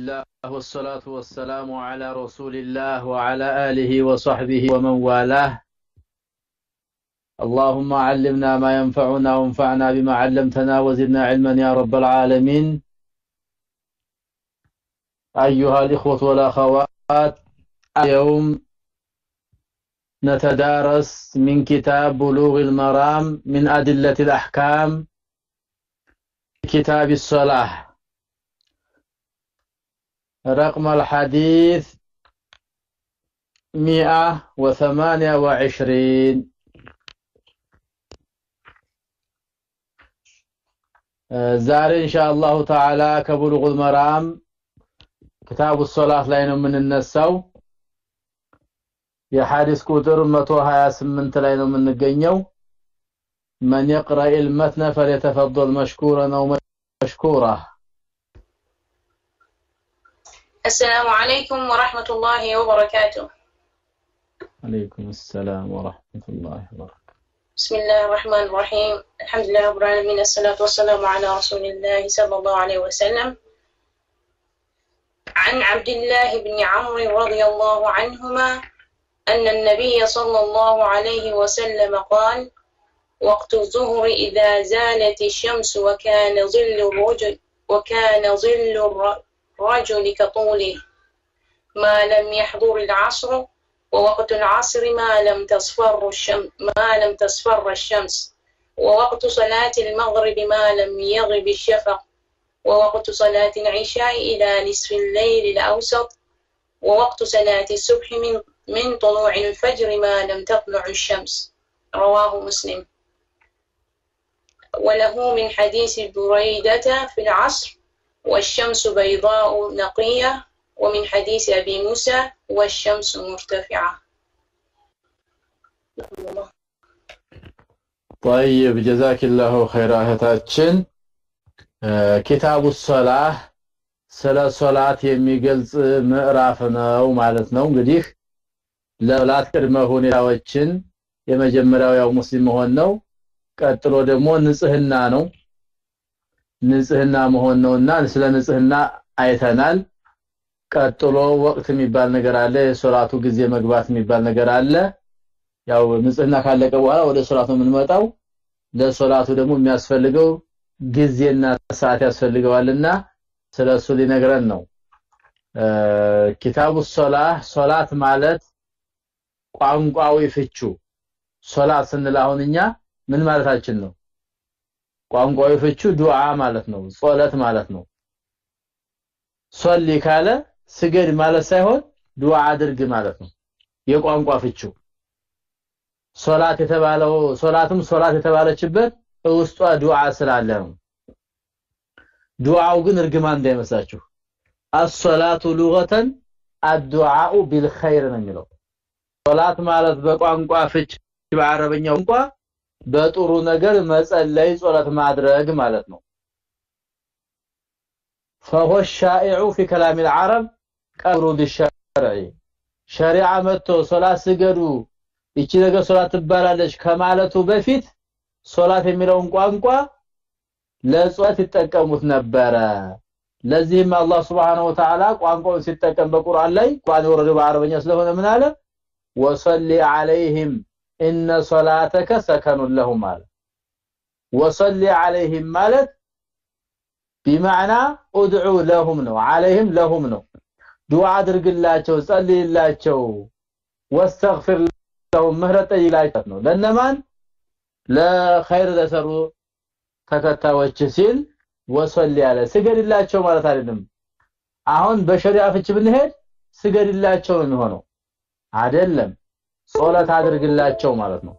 الله والصلاة والسلام على رسول الله وعلى آله وصحبه ومن والاه. اللهم علمنا ما ينفعنا وانفعنا بما علمتنا وزدنا علما يا رب العالمين. أيها الإخوة والأخوات اليوم نتدارس من كتاب بلوغ المرام من أدلة الأحكام كتاب الصلاة. رقم الحديث مئة وثمانية وعشرين ዛሬ ኢንሻአላሁ ተዓላ ከቡሉጉል መራም ክታቡ ሶላት ላይ ነው የምንነሳው የሐዲስ ቁጥር 128 ላይ ነው የምንገኘው من يقرأ المتن فليتفضل مشكورا أو مشكورة السلام عليكم ورحمة الله وبركاته. عليكم السلام ورحمة الله وبركاته. بسم الله الرحمن الرحيم. الحمد لله رب العالمين الصلاة والسلام على رسول الله صلى الله عليه وسلم. عن عبد الله بن عمرو رضي الله عنهما أن النبي صلى الله عليه وسلم قال وقت الظهر إذا زالت الشمس وكان ظل الرجل وكان ظل الرجل كطوله ما لم يحضر العصر ووقت العصر ما لم تصفر الشمس ما لم تصفر الشمس ووقت صلاة المغرب ما لم يغب الشفق ووقت صلاة العشاء إلى نصف الليل الأوسط ووقت صلاة الصبح من من طلوع الفجر ما لم تطلع الشمس. رواه مسلم. وله من حديث بريدة في العصر والشمس بيضاء نقية ومن حديث أبي موسى والشمس مرتفعة طيب جزاك الله خير እህታችን ኪታቡ ሶላህ ስለ ሶላት የሚገልጽ ምዕራፍ ነው ማለት ነው እንግዲህ ለሶላት ቅድመ ሁኔታዎችን የመጀመሪያው ያው ሙስሊም መሆን ነው ቀጥሎ ደግሞ ንጽህና ነው ንጽህና መሆን ነውና ስለ ንጽህና አይተናል። ቀጥሎ ወቅት የሚባል ነገር አለ የሶላቱ ጊዜ መግባት የሚባል ነገር አለ። ያው ንጽህና ካለቀ በኋላ ወደ ሶላቱ የምንመጣው። ለሶላቱ ደግሞ የሚያስፈልገው ጊዜና ሰዓት ያስፈልገዋልና ስለሱ ሊነግረን ነው። ኪታቡ ሶላህ ሶላት ማለት ቋንቋዊ ፍቹ። ሶላት ስንል አሁን እኛ ምን ማለታችን ነው ቋንቋዊ ፍቹ ዱዓ ማለት ነው ጾለት ማለት ነው። ሶሊ ካለ ስገድ ማለት ሳይሆን ዱዓ አድርግ ማለት ነው። የቋንቋ ፍቹ ሶላት የተባለው ሶላትም ሶላት የተባለችበት ውስጧ ዱዓ ስላለ ነው። ዱዓው ግን እርግማን እንዳይመስላችሁ አሶላቱ ሉገተን አዱዓኡ ቢልኸይር ነው የሚለው። ሶላት ማለት በቋንቋ ፍች በአረበኛ ቋንቋ በጥሩ ነገር መጸለይ ጾለት ማድረግ ማለት ነው فهو الشائع في كلام العرب قبر الشرع شريعه መጥቶ ሶላት ስገዱ እቺ ነገር ሶላት ትባላለች ከማለቱ በፊት ሶላት የሚለውን ቋንቋ ለጾት ይጠቀሙት ነበረ ለዚህም አላህ Subhanahu Wa Ta'ala ቋንቋውን ሲጠቀም በቁርአን ላይ ቋን ወረደ በአረበኛ ስለሆነ ምን አለ ወሰሊ عليهم ان صلاتك سكن لهم አለ ወሰሊ عليهم ማለት بمعنى ادعو لهم ነው عليهم لهم ነው ዱዓ አድርግላቸው ጸልይላቸው واستغفر لهم ምህረት ጠይቃቸው ነው ለነማን ለኸይር ለሰሩ ተከታዮች ሲል ወሰል ያለ ስገድላቸው ማለት አይደለም አሁን በሸሪዓ ፍች ብንሄድ ስገድላቸው ነው የሚሆነው አይደለም ሶላት አድርግላቸው ማለት ነው።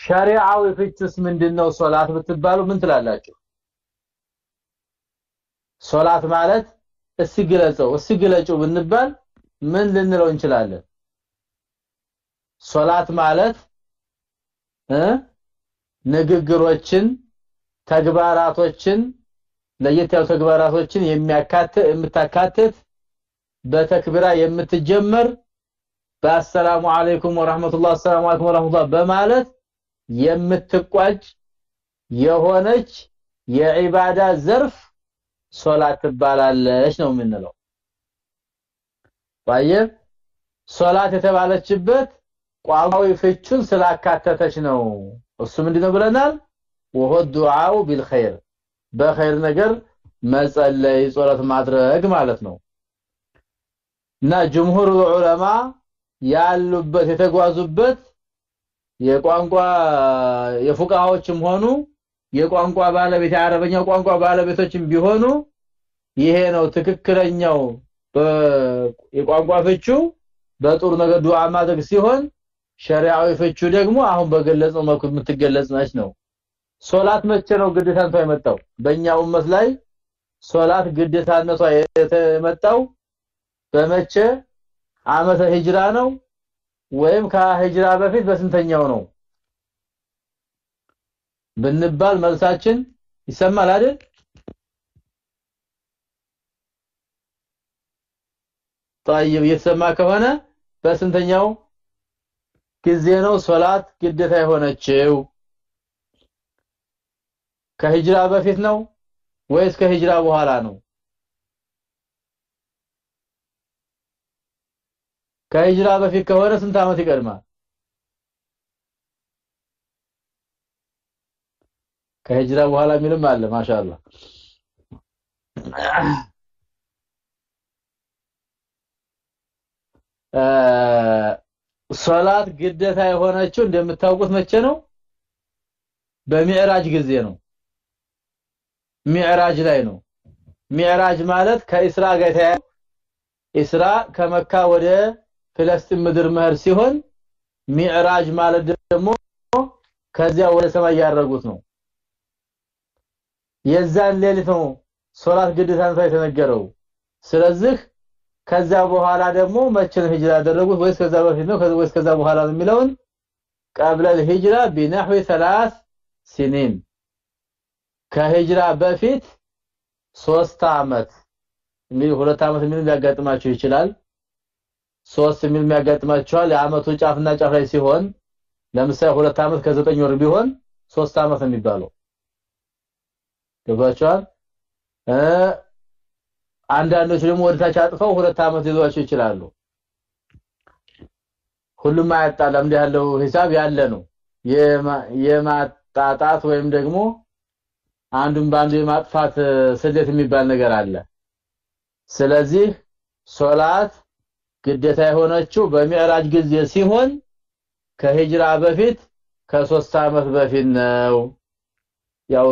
ሸሪዓዊ ፍችስ ምንድነው? ሶላት ብትባሉ ምን ትላላችሁ? ሶላት ማለት እስቲ ግለጸው እስቲ ግለጪው ብንባል ምን ልንለው እንችላለን? ሶላት ማለት እ ንግግሮችን ተግባራቶችን ለየት ያሉ ተግባራቶችን የሚያካትት የምታካትት በተክቢራ የምትጀመር በአሰላሙ አለይኩም ወራህመቱላህ አሰላሙ አለይኩም ወራህመቱላህ በማለት የምትቋጭ የሆነች የዒባዳ ዘርፍ ሶላት ትባላለች ነው የምንለው طيب ሶላት የተባለችበት ቋንቋዊ ፍቹን ስላካተተች ነው እሱ ምንድነው ብለናል ወሆ ዱዓው ቢልኸይር በኸይር ነገር መጸለይ ጸሎት ማድረግ ማለት ነው እና ጅምሁር ዑለማ ያሉበት የተጓዙበት የቋንቋ የፉቃዎችም ሆኑ የቋንቋ ባለቤት የአረበኛው ቋንቋ ባለቤቶችም ቢሆኑ ይሄ ነው ትክክለኛው የቋንቋ ፍቹ። በጥሩ ነገር ዱዓ ማድረግ ሲሆን ሸሪዓዊ ፍቹ ደግሞ አሁን በገለጸው መልኩ የምትገለጽ ነች ነው። ሶላት መቼ ነው ግዴታነቷ የመጣው? በእኛ ኡመት ላይ ሶላት ግዴታነቷ የመጣው በመቼ ዓመተ ሂጅራ ነው ወይም ከሂጅራ በፊት በስንተኛው ነው ብንባል መልሳችን ይሰማል አይደል طيب እየተሰማ ከሆነ በስንተኛው ጊዜ ነው ሶላት ግዴታ የሆነችው ከሂጅራ በፊት ነው ወይስ ከሂጅራ በኋላ ነው ከሂጅራ በፊት ከሆነ ስንት አመት ይቀድማል? ከሂጅራ በኋላ የሚልም አለ ማሻአላ ሶላት ግዴታ የሆነችው እንደምታውቁት መቼ ነው? በሚዕራጅ ጊዜ ነው። ሚዕራጅ ላይ ነው። ሚዕራጅ ማለት ከኢስራ ጋር ኢስራ ከመካ ወደ ፍልስጤም ምድር መህር ሲሆን ሚዕራጅ ማለት ደግሞ ከዚያ ወደ ሰማይ ያደረጉት ነው የዛን ሌሊት ነው ሶላት ግዴታ ነው የተነገረው ስለዚህ ከዛ በኋላ ደግሞ መቼ ነው ሂጅራ ያደረጉት ወይስ ከዛ በፊት ነው ወይስ ከዛ በኋላ ነው የሚለውን قبل الهجرة بنحو ثلاث سنين ከሂጅራ በፊት ሶስት አመት እንግዲህ ሁለት አመት ምን ሊያጋጥማቸው ይችላል ሶስት ምን የሚያጋጥማቸዋል። የአመቱ ጫፍና ጫፍ ላይ ሲሆን ለምሳሌ ሁለት አመት ከዘጠኝ ወር ቢሆን ሶስት አመት የሚባለው። ገባቸዋል አንዳንዶች ደግሞ ወደታች አጥፈው ሁለት አመት ይዟቸው ይችላሉ። ሁሉም አያጣላም እንዲህ ያለው? ሂሳብ ያለ ነው። የማጣጣት ወይም ደግሞ አንዱን ባንዱ የማጥፋት ስሌት የሚባል ነገር አለ። ስለዚህ ሶላት ግዴታ የሆነችው በሚዕራጅ ጊዜ ሲሆን ከሂጅራ በፊት ከሶስት አመት በፊት ነው። ያው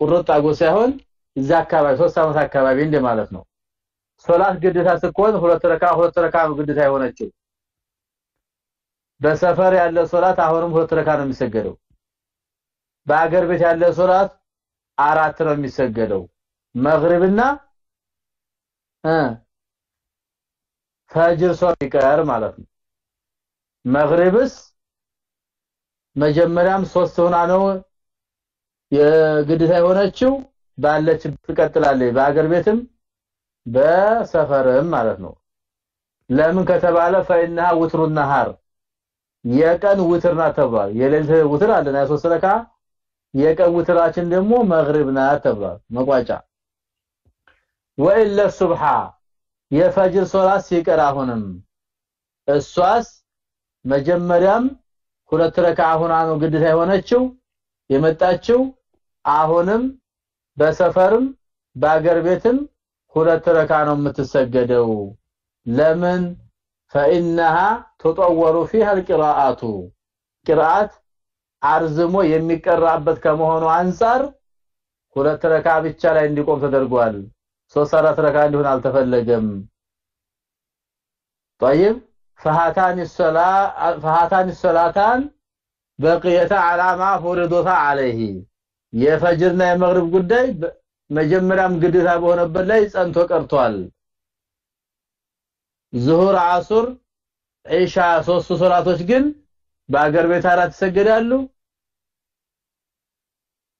ቁርጥ አጎ ሳይሆን እዛ አካባቢ ሶስት አመት አካባቢ እንደማለት ነው። ሶላት ግዴታ ስትሆን ሁለት ረካ ሁለት ረካ ግዴታ የሆነችው። በሰፈር ያለ ሶላት አሁንም ሁለት ረካ ነው የሚሰገደው። በአገር ቤት ያለ ሶላት አራት ነው የሚሰገደው። መግሪብና ፈጅር ይቀር ማለት ነው። መግሪብስ መጀመሪያም ሶስት ሆና ነው የግዴታ የሆነችው። ባለች ትቀጥላለች። በአገር ቤትም በሰፈርም ማለት ነው። ለምን ከተባለ ፈኢንሃ ውትሩ ነሃር የቀን ውትር ናት ተብሏል። የሌሊት ውትር አለና ሶስት የቀን ውትራችን ደግሞ መግሪብ ናት ተብሏል። መቋጫ ወኢለ ሱብሃ የፈጅር ሶላት ሲቀር አሁንም እሷስ መጀመሪያም ሁለት ረካ ሆና ነው ግዴታ የሆነችው የመጣችው አሁንም በሰፈርም በአገር ቤትም ሁለት ረካ ነው የምትሰገደው ለምን فانها تطور فيها القراءات قراءات አርዝሞ የሚቀራበት ከመሆኑ አንፃር ሁለት ረካ ብቻ ላይ እንዲቆም ተደርጓል ሶስት አራት ረካ እንዲሆን አልተፈለገም طيب فهاتان الصلاه فهاتان الصلاتان بقيت على ما فرضت عليه የፈጅርና የመግሪብ ጉዳይ መጀመሪያም ግዴታ በሆነበት ላይ ጸንቶ ቀርቷል ዙሁር አሱር ኢሻ ሶስቱ ሶላቶች ግን በአገር ቤት አራት ይሰገዳሉ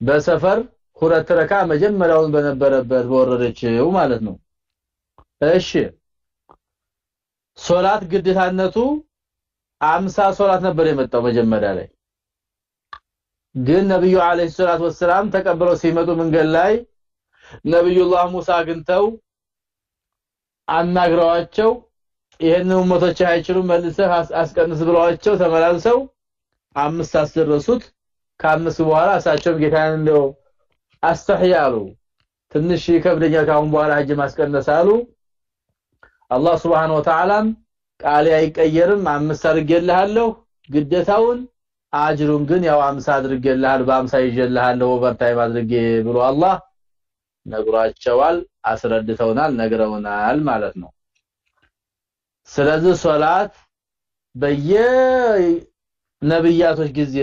በሰፈር ሁለት ረካ መጀመሪያውን በነበረበት በወረደችው ማለት ነው። እሺ። ሶላት ግዴታነቱ አምሳ ሶላት ነበር የመጣው መጀመሪያ ላይ። ግን ነብዩ አለይሂ ሰላቱ ወሰለም ተቀበለው ሲመጡ መንገድ ላይ ነብዩላህ ሙሳ አግኝተው አናግረዋቸው ይሄን ኡመቶች አይችሉም መልሰህ አስቀንስ ብለዋቸው ተመላልሰው አምስት አስደረሱት። ከአምስት በኋላ እሳቸውም ጌታን እንደው አስተህያሉ ትንሽ ይከብደኛል ካሁን በኋላ ሀጅ ማስቀነስ አሉ። አላህ سبحانه وتعالى ቃል አይቀየርም። አምስት አድርጌልሃለሁ ግዴታውን። አጅሩን ግን ያው 50 አድርጌልሃል በ50 ይዤልሃለሁ overtime አድርጌ ብሎ አላህ ነግሯቸዋል አስረድተውናል ነግረውናል ማለት ነው። ስለዚህ ሶላት በየ ነብያቶች ጊዜ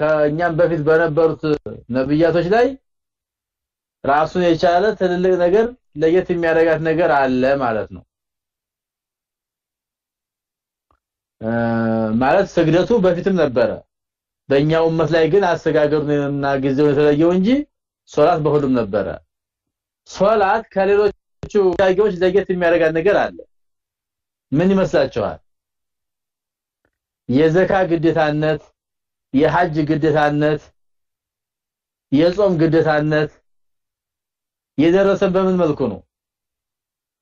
ከኛም በፊት በነበሩት ነብያቶች ላይ ራሱን የቻለ ትልልቅ ነገር ለየት የሚያደርጋት ነገር አለ ማለት ነው። ማለት ስግደቱ በፊትም ነበረ። በእኛው ኡመት ላይ ግን አሰጋገሩና ጊዜው የተለየው እንጂ ሶላት በሁሉም ነበረ። ሶላት ከሌሎቹ ዳጊዎች ለየት የሚያደርጋት ነገር አለ። ምን ይመስላችኋል? የዘካ ግዴታነት የሐጅ ግዴታነት የጾም ግዴታነት የደረሰን በምን መልኩ ነው?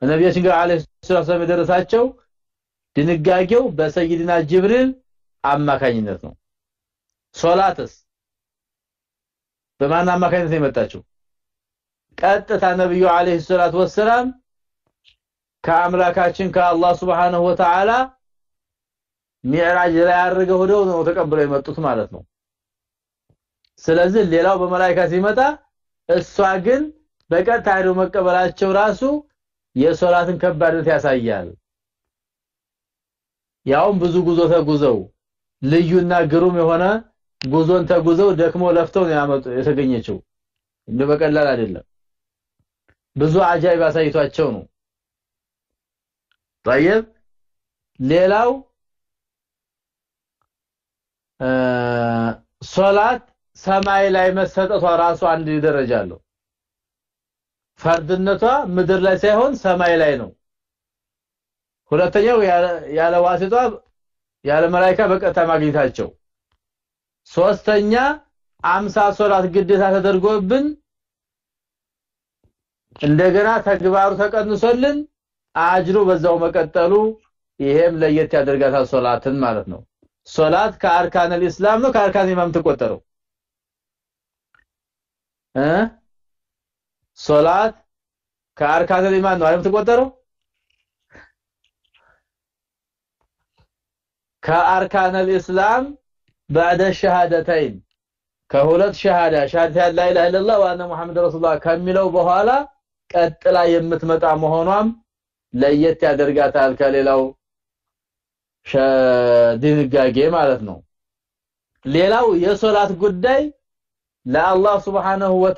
ነብያችን ጋር አለይሂ ሰላም የደረሳቸው ድንጋጌው በሰይድና ጅብሪል አማካኝነት ነው። ሶላትስ በማን አማካኝነት የመጣችው? ቀጥታ ነብዩ አለይሂ ሰላቱ ወሰላም ከአምላካችን ከአላህ Subhanahu Wa Ta'ala ሚዕራጅ ላይ አድርገው ሄደው ነው ተቀብለው የመጡት ማለት ነው። ስለዚህ ሌላው በመላእክት ሲመጣ እሷ ግን በቀጥታ ሄደው መቀበላቸው ራሱ የሶላትን ከባድነት ያሳያል ያውም ብዙ ጉዞ ተጉዘው ልዩና ግሩም የሆነ ጉዞን ተጉዘው ደክሞ ለፍተው ነው ያመጡ የተገኘችው እንደ በቀላል አይደለም ብዙ አጃይብ አሳይቷቸው ነው طيب ሌላው ሶላት ሰማይ ላይ መሰጠቷ ራሱ አንድ ደረጃ አለው ፈርድነቷ ምድር ላይ ሳይሆን ሰማይ ላይ ነው ሁለተኛው ያለ ዋሲጧ ያለ መላእክታ በቀጥታ ማግኘታቸው ሶስተኛ አምሳ ሶላት ግዴታ ተደርጎብን እንደገና ተግባሩ ተቀንሶልን አጅሩ በዛው መቀጠሉ ይሄም ለየት ያደርጋታል ሶላትን ማለት ነው ሶላት ከአርካን الاسلام ነው ከአርካን ኢማም ተቆጠረው እ ሶላት ከአርካን ኢማም ነው አይደል ተቆጠረው ከአርካን الاسلام بعد الشهادتين ከሁለት ሸሃዳ ሸሃዳ ላ ኢላሃ ኢላላህ ወአነ ሙሐመድ ረሱላህ ከሚለው በኋላ ቀጥላ የምትመጣ መሆኗም ለየት ያደርጋታል ከሌላው ድንጋጌ ማለት ነው ሌላው የሶላት ጉዳይ ለአላህ Subhanahu Wa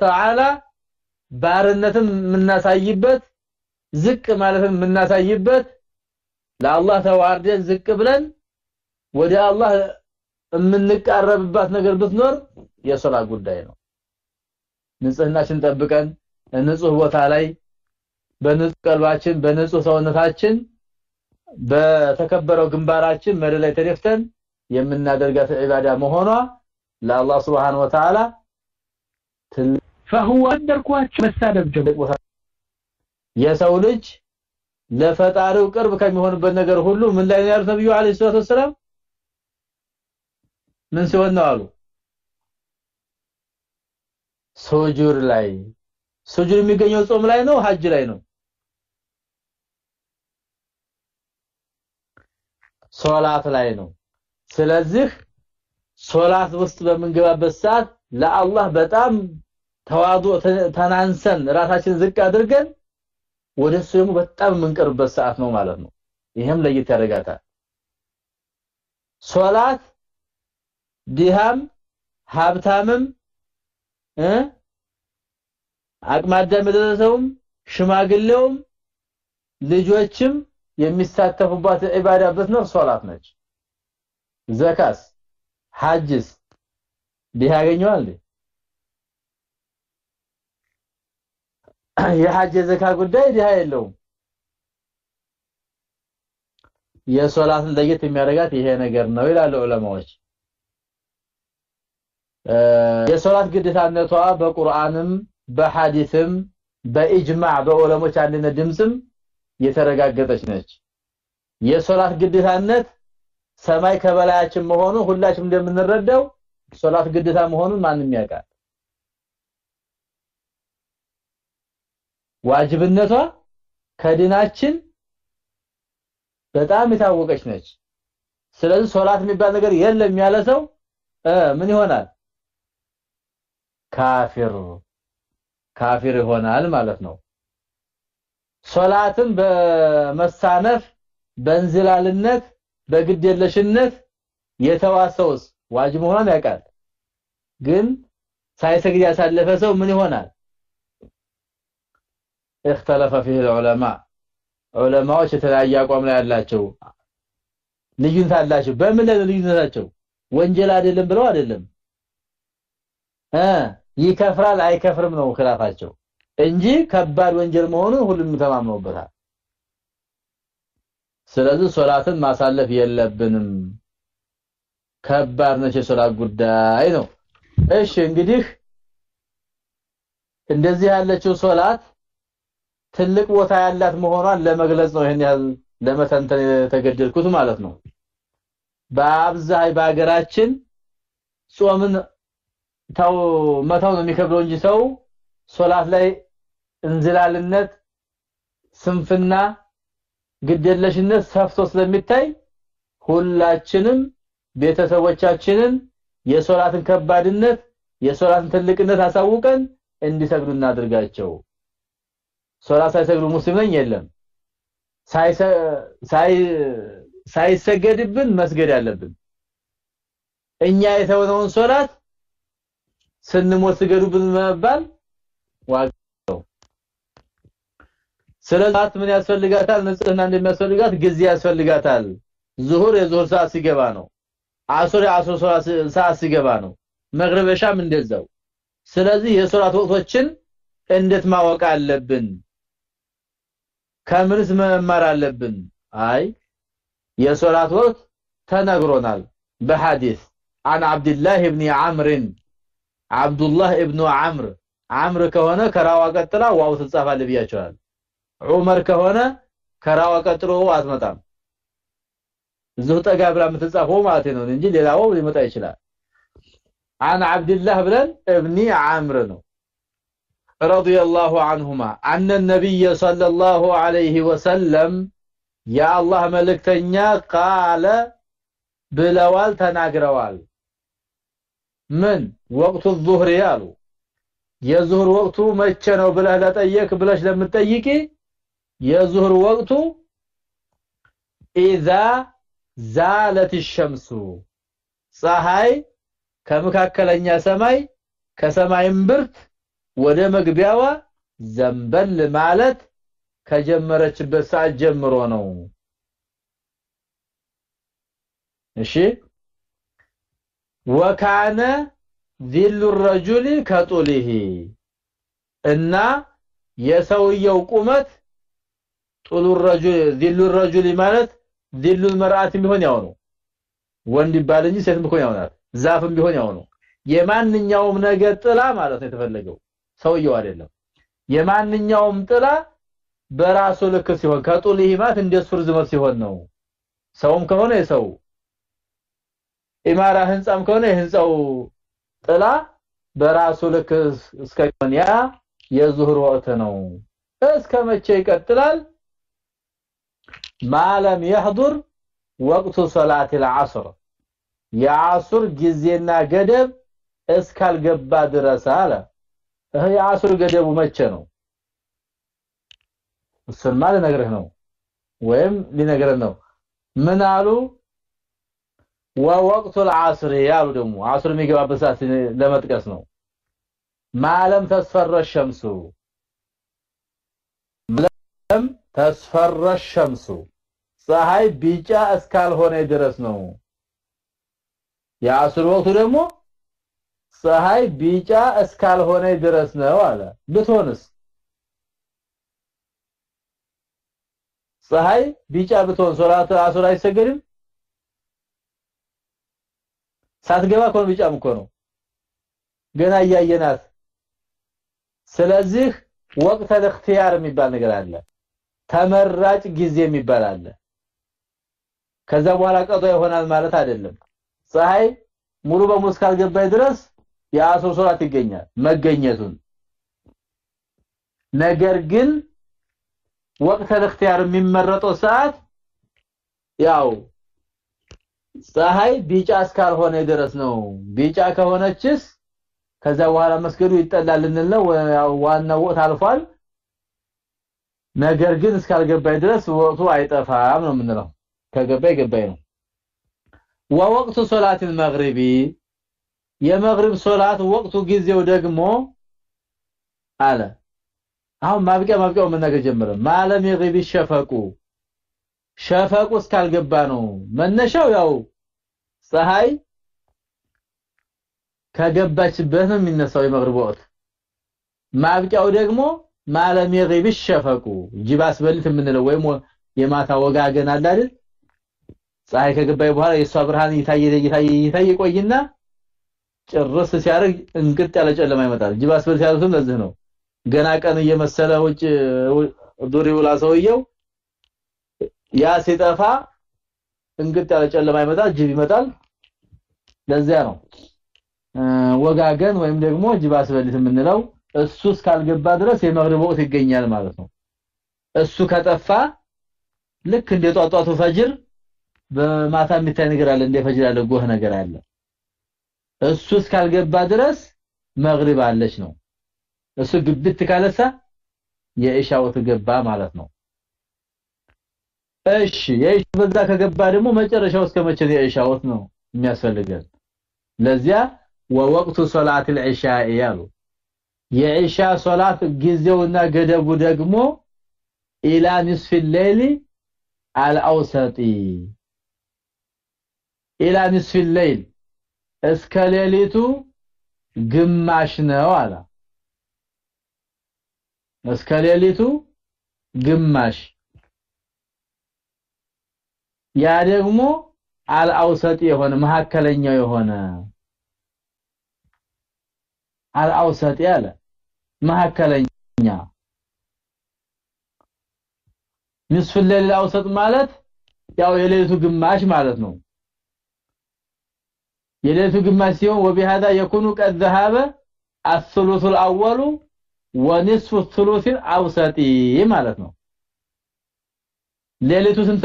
ባርነትን የምናሳይበት ዝቅ ማለትን የምናሳይበት ለአላህ ተዋርደን ዝቅ ብለን ወደ አላህ የምንቃረብባት ነገር ብትኖር የሶላት ጉዳይ ነው። ንጽህናችን ጠብቀን ንጹህ ቦታ ላይ በንጹህ ቀልባችን በንጹህ ሰውነታችን በተከበረው ግንባራችን መሬት ላይ ተደፍተን የምናደርጋት ዒባዳ መሆኗ ለአላህ Subhanahu Wa Ta'ala ፈህወ መሳደብ ጀመረ የሰው ልጅ ለፈጣሪው ቅርብ ከሚሆንበት ነገር ሁሉ ምን ላይ ያሉት ነብዩ አለይሂ ሰላቱ ወሰለም ምን ሲሆን ነው አሉ? ሱጁድ ላይ። ሱጁድ የሚገኘው ጾም ላይ ነው? ሀጅ ላይ ነው? ሶላት ላይ ነው። ስለዚህ ሶላት ውስጥ በምንገባበት ሰዓት ለአላህ በጣም ተዋዱ ተናንሰን ራሳችን ዝቅ አድርገን ወደሱ ደግሞ በጣም የምንቀርበት ሰዓት ነው ማለት ነው። ይሄም ለየት ያደርጋታል። ሶላት ዲሃም ሀብታምም እ? አቅማዳም የደረሰውም ሽማግሌውም ልጆችም የሚሳተፉባት ዒባዳ ብትኖር ሶላት ነች። ዘካስ ሐጅስ ዲህ ያገኘዋል የሐጅ ዘካ ጉዳይ ዲህ የለውም። የሶላትን ለየት የሚያደርጋት ይሄ ነገር ነው ይላሉ ዑለማዎች። የሶላት ግዴታነቷ በቁርአንም በሐዲስም በኢጅማዕ በዑለሞች አንድነት ድምጽም የተረጋገጠች ነች። የሶላት ግዴታነት ሰማይ ከበላያችን መሆኑ ሁላችንም እንደምንረዳው ሶላት ግዴታ መሆኑን ማንም ያውቃል ዋጅብነቷ ከዲናችን በጣም የታወቀች ነች። ስለዚህ ሶላት የሚባል ነገር የለም ያለ ሰው ምን ይሆናል? ካፊር ካፊር ይሆናል ማለት ነው። ሶላትን በመሳነፍ በእንዝላልነት በግዴለሽነት የተዋሰውስ ዋጅብ መሆኑን ያውቃል። ግን ሳይሰግድ ያሳለፈ ሰው ምን ይሆናል እክተለፈ ፊህ ዑለማ ዑለማዎች የተለያየ አቋም ላይ ያላቸው ልዩነት አላቸው። በምን ላይ ልዩነታቸው? ወንጀል አይደለም ብለው አይደለም። እ ይከፍራል አይከፍርም ነው ኺላፋቸው እንጂ ከባድ ወንጀል መሆኑ ሁሉም ተማምኖበታል ስለዚህ ሶላትን ማሳለፍ የለብንም። ከባድ ነች የሶላት ጉዳይ ነው። እሺ እንግዲህ እንደዚህ ያለችው ሶላት ትልቅ ቦታ ያላት መሆኗን ለመግለጽ ነው ይሄን ያህል ለመተንተን የተገደልኩት ማለት ነው። በአብዛይ በአገራችን ጾምን ታው መታው ነው የሚከብደው እንጂ ሰው ሶላት ላይ እንዝላልነት ስንፍና ግደለሽነት ሰፍቶ ስለሚታይ ሁላችንም ቤተሰቦቻችንን የሶላትን ከባድነት የሶላትን ትልቅነት አሳውቀን እንዲሰግዱ እናድርጋቸው ሶላት ሳይሰግዱ ሙስሊም ነኝ? የለም። ሳይሰገድብን መስገድ ያለብን እኛ የተወነውን ሶላት ስንሞት ስገዱብን መባል ዋጋው። ስለዚህ ምን ያስፈልጋታል? ንጽህና እንደሚያስፈልጋት ጊዜ ያስፈልጋታል። ዙሁር የዙሁር ሰዓት ሲገባ ነው። አሱር የአሱር ሰዓት ሲገባ ነው። መግሪብ እንደዛው። ስለዚህ የሶላት ወቅቶችን እንዴት ማወቅ አለብን ከምንስ መማር አለብን አይ የሶላት ወቅት ተነግሮናል በሐዲስ عن عبد الله ابن عمرو عبد الله ابن عمرو عمرو ከሆነ ከራዋ ቀጥላ ዋው ትጻፋለ ብያቸዋል ዑመር ከሆነ ከራዋ ቀጥሎ አትመጣም እዚሁ ጠጋ ብላ የምትጻፈው ማለት ነው እንጂ ሌላው ሊመጣ ይችላል عن عبد الله بن ابن عمرو ነው رضي الله عنهما أن النبي صلى الله عليه وسلم يا الله ملكتنيا قال بلوال تناغروال من وقت الظهر يالو የዙህር ወቅቱ መቼ ነው ብለህ ለጠየቅ ብለሽ ለምትጠይቂ የዙህር ወቅቱ اذا زالت الشمس ፀሐይ ከመካከለኛ ሰማይ ከሰማይም ብርት ወደ መግቢያዋ ዘንበል ማለት ከጀመረችበት ሰዓት ጀምሮ ነው እሺ ወካነ ዚሉ الرجل ከጡሊሂ እና የሰውየው ቁመት ጡሉ الرجل ዚሉ الرجل ማለት ዚሉ المرأة ቢሆን ያው ነው ወንድ ይባል እንጂ ሴት ቢሆን ያው ናት ዛፍም ቢሆን ያው ነው የማንኛውም ነገር ጥላ ማለት ነው የተፈለገው ሰውየው አይደለም የማንኛውም ጥላ በራሱ ልክ ሲሆን ከጡሊሂ ማለት እንደሱ ርዝመት ሲሆን ነው ሰውም ከሆነ የሰው ኢማራ ህንጻም ከሆነ የህንጻው ጥላ በራሱ ልክ እስከሆነ ያ የዙህር ወቅት ነው እስከ መቼ ይቀጥላል ማለም يحضر ወቅቱ ሶላት العصر የአሱር ጊዜና ገደብ እስካልገባ ድረስ አለ ይሄ የአሱር ገደቡ መቼ ነው እሱን ማለት ነግረህ ነው ወይም ሊነግረን ነው ምን አሉ ወወቅቱ العصر ያሉ ደግሞ አሱር የሚገባበት ሰዓት ለመጥቀስ ነው ማለም ተስፈረ ሸምሱ ማለም ተስፈረ ሸምሱ ፀሐይ ቢጫ እስካልሆነ ድረስ ነው የአሱር ወቅቱ ደግሞ ፀሐይ ቢጫ እስካልሆነ ድረስ ነው አለ። ብትሆንስ? ፀሐይ ቢጫ ብትሆን ሶላት አሱር አይሰገድም? ሳትገባ እኮ ቢጫም እኮ ነው። ገና እያየናት። ስለዚህ ወቅተ እክትያር የሚባል ነገር አለ። ተመራጭ ጊዜ የሚባል አለ። ከዛ በኋላ ቀዶ ይሆናል ማለት አይደለም። ፀሐይ ሙሉ በሙሉ እስካልገባይ ድረስ የአስር ሶላት ይገኛል መገኘቱን ነገር ግን ወቅተ እክትያር የሚመረጠው ሰዓት ያው ፀሐይ ቢጫ እስካልሆነ ድረስ ነው ቢጫ ከሆነችስ ከዛ በኋላ መስገዱ ይጠላል እንል ነው ዋናው ወቅት አልፏል ነገር ግን እስካልገባይ ድረስ ወቅቱ አይጠፋም ነው የምንለው ከገባይ ገባይ ነው ወወቅቱ ሶላት المغرب የመግሪብ ሶላት ወቅቱ ጊዜው ደግሞ አለ። አሁን ማብቂያ ማብቂያው መናገር ጀመረ ማለም የግቢ ሸፈቁ። ሸፈቁ እስካልገባ ነው። መነሻው ያው ፀሐይ ከገባችበት ነው የሚነሳው የመግሪብ ወቅት። ማብቂያው ደግሞ ማለም የግቢ ሸፈቁ። ጅባስ በልት የምንለው ወይም የማታ ወጋገን አለ አይደል? ፀሐይ ከገባይ በኋላ የሷ ብርሃን ይታየ ይታየ ይታየ ቆይና ጭርስ ሲያደርግ እንቅጥ ያለ ጨለማ ይመጣል። ጅባስ በልት ያሉትም ለዚህ ነው። ገና ቀን እየመሰለ ውጭ ዱር ይውላ ሰውየው። ያ ሲጠፋ እንግጥ ያለ ጨለማ ይመጣል ጅብ ይመጣል። ለዚያ ነው። ወጋገን ወይም ደግሞ ጅብ አስበልት የምንለው እሱ እስካልገባ ድረስ የመግሪብ ወቅት ይገኛል ማለት ነው። እሱ ከጠፋ ልክ እንደ ጧጧቱ ፈጅር በማታ የሚታይ ነገር አለ እንደ ፈጅር ያለ ጎህ ነገር አለ እሱ እስካልገባ ድረስ መግሪብ አለች ነው እሱ ግብት ካለሳ የኢሻ ወቅት ገባ ማለት ነው እሺ የኢሻ በዛ ከገባ ደግሞ መጨረሻው እስከ መቼ የኢሻ ወቅት ነው የሚያስፈልገን ለዚያ ወወቅቱ ሶላት العشاء ያሉ የኢሻ ሶላት ጊዜውና ገደቡ ደግሞ ኢላ ንስፍ الليل አልአውሰጢ ኢላ ንስፍ الليل እስከ ሌሊቱ ግማሽ ነው አለ። እስከ ሌሊቱ ግማሽ። ያ ደግሞ አልአውሰጥ የሆነ መሐከለኛው የሆነ አልአውሰጥ ያለ መሐከለኛ ንስፍ ሌሊት አውሰጥ ማለት ያው የሌሊቱ ግማሽ ማለት ነው የሌሊቱ ግማሽ ሲሆን وبهذا يكون قد ذهب الثلث الاول ونصف الثلث الاوسط ማለት ነው ሌሊቱ ስንት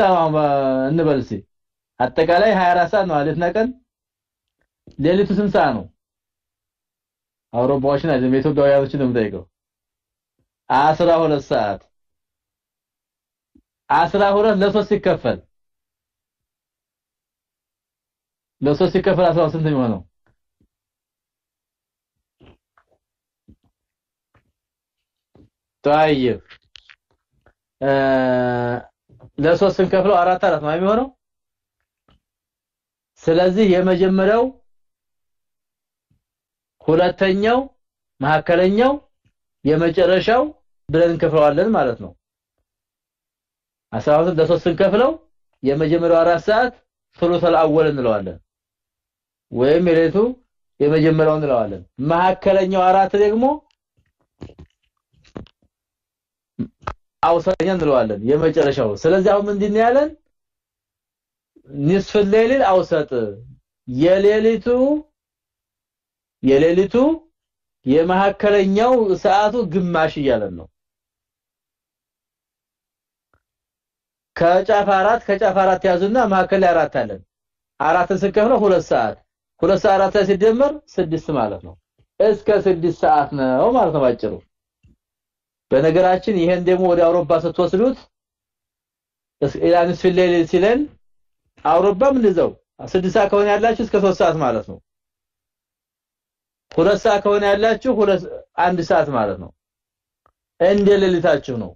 እንበልሲ አጠቃላይ 24 ሰዓት ነው አለትና ቀን ሌሊቱ ስንት ሰዓት ነው አውሮፓዎችን አይደለም ኢትዮጵያውያኖችን ነው የምጠይቀው 12 ሰዓት 12 ለሶስት ሲከፈል ለሶስት ሲከፈል 12 ስንት የሚሆነው طيب ለሶስት ስንከፍለው አራት አራት ነው የሚሆነው ስለዚህ የመጀመሪያው ሁለተኛው መካከለኛው የመጨረሻው ብለን እንከፍለዋለን ማለት ነው 12 ለሶስት ስንከፍለው የመጀመሪያው አራት ሰዓት ثلث الاول እንለዋለን ወይም የሌቱ የመጀመሪያው እንለዋለን። መካከለኛው አራት ደግሞ አውሰኛ እንለዋለን የመጨረሻው። ስለዚህ አሁን ምንድን ያለን? ንስፍ ሌሊል አውሰጥ። የሌሊቱ የሌሊቱ የመሐከለኛው ሰዓቱ ግማሽ እያለን ነው። ከጫፍ አራት ከጫፍ አራት ያዙና መሐከል ላይ አራት አለን። አራትን ስከፍለው ሁለት ሰዓት ሁለት ሰዓት አራት ሲደመር ስድስት ማለት ነው። እስከ ስድስት ሰዓት ነው ማለት ነው ባጭሩ። በነገራችን ይሄን ደግሞ ወደ አውሮፓ ስትወስዱት إلى نصف الليل ሲለን አውሮፓም እንደዛው ስድስት ሰዓት ከሆነ ያላችሁ እስከ 3 ሰዓት ማለት ነው። ሁለት ሰዓት ከሆነ ያላችሁ ሁለት አንድ ሰዓት ማለት ነው። እንደ ሌሊታችሁ ነው።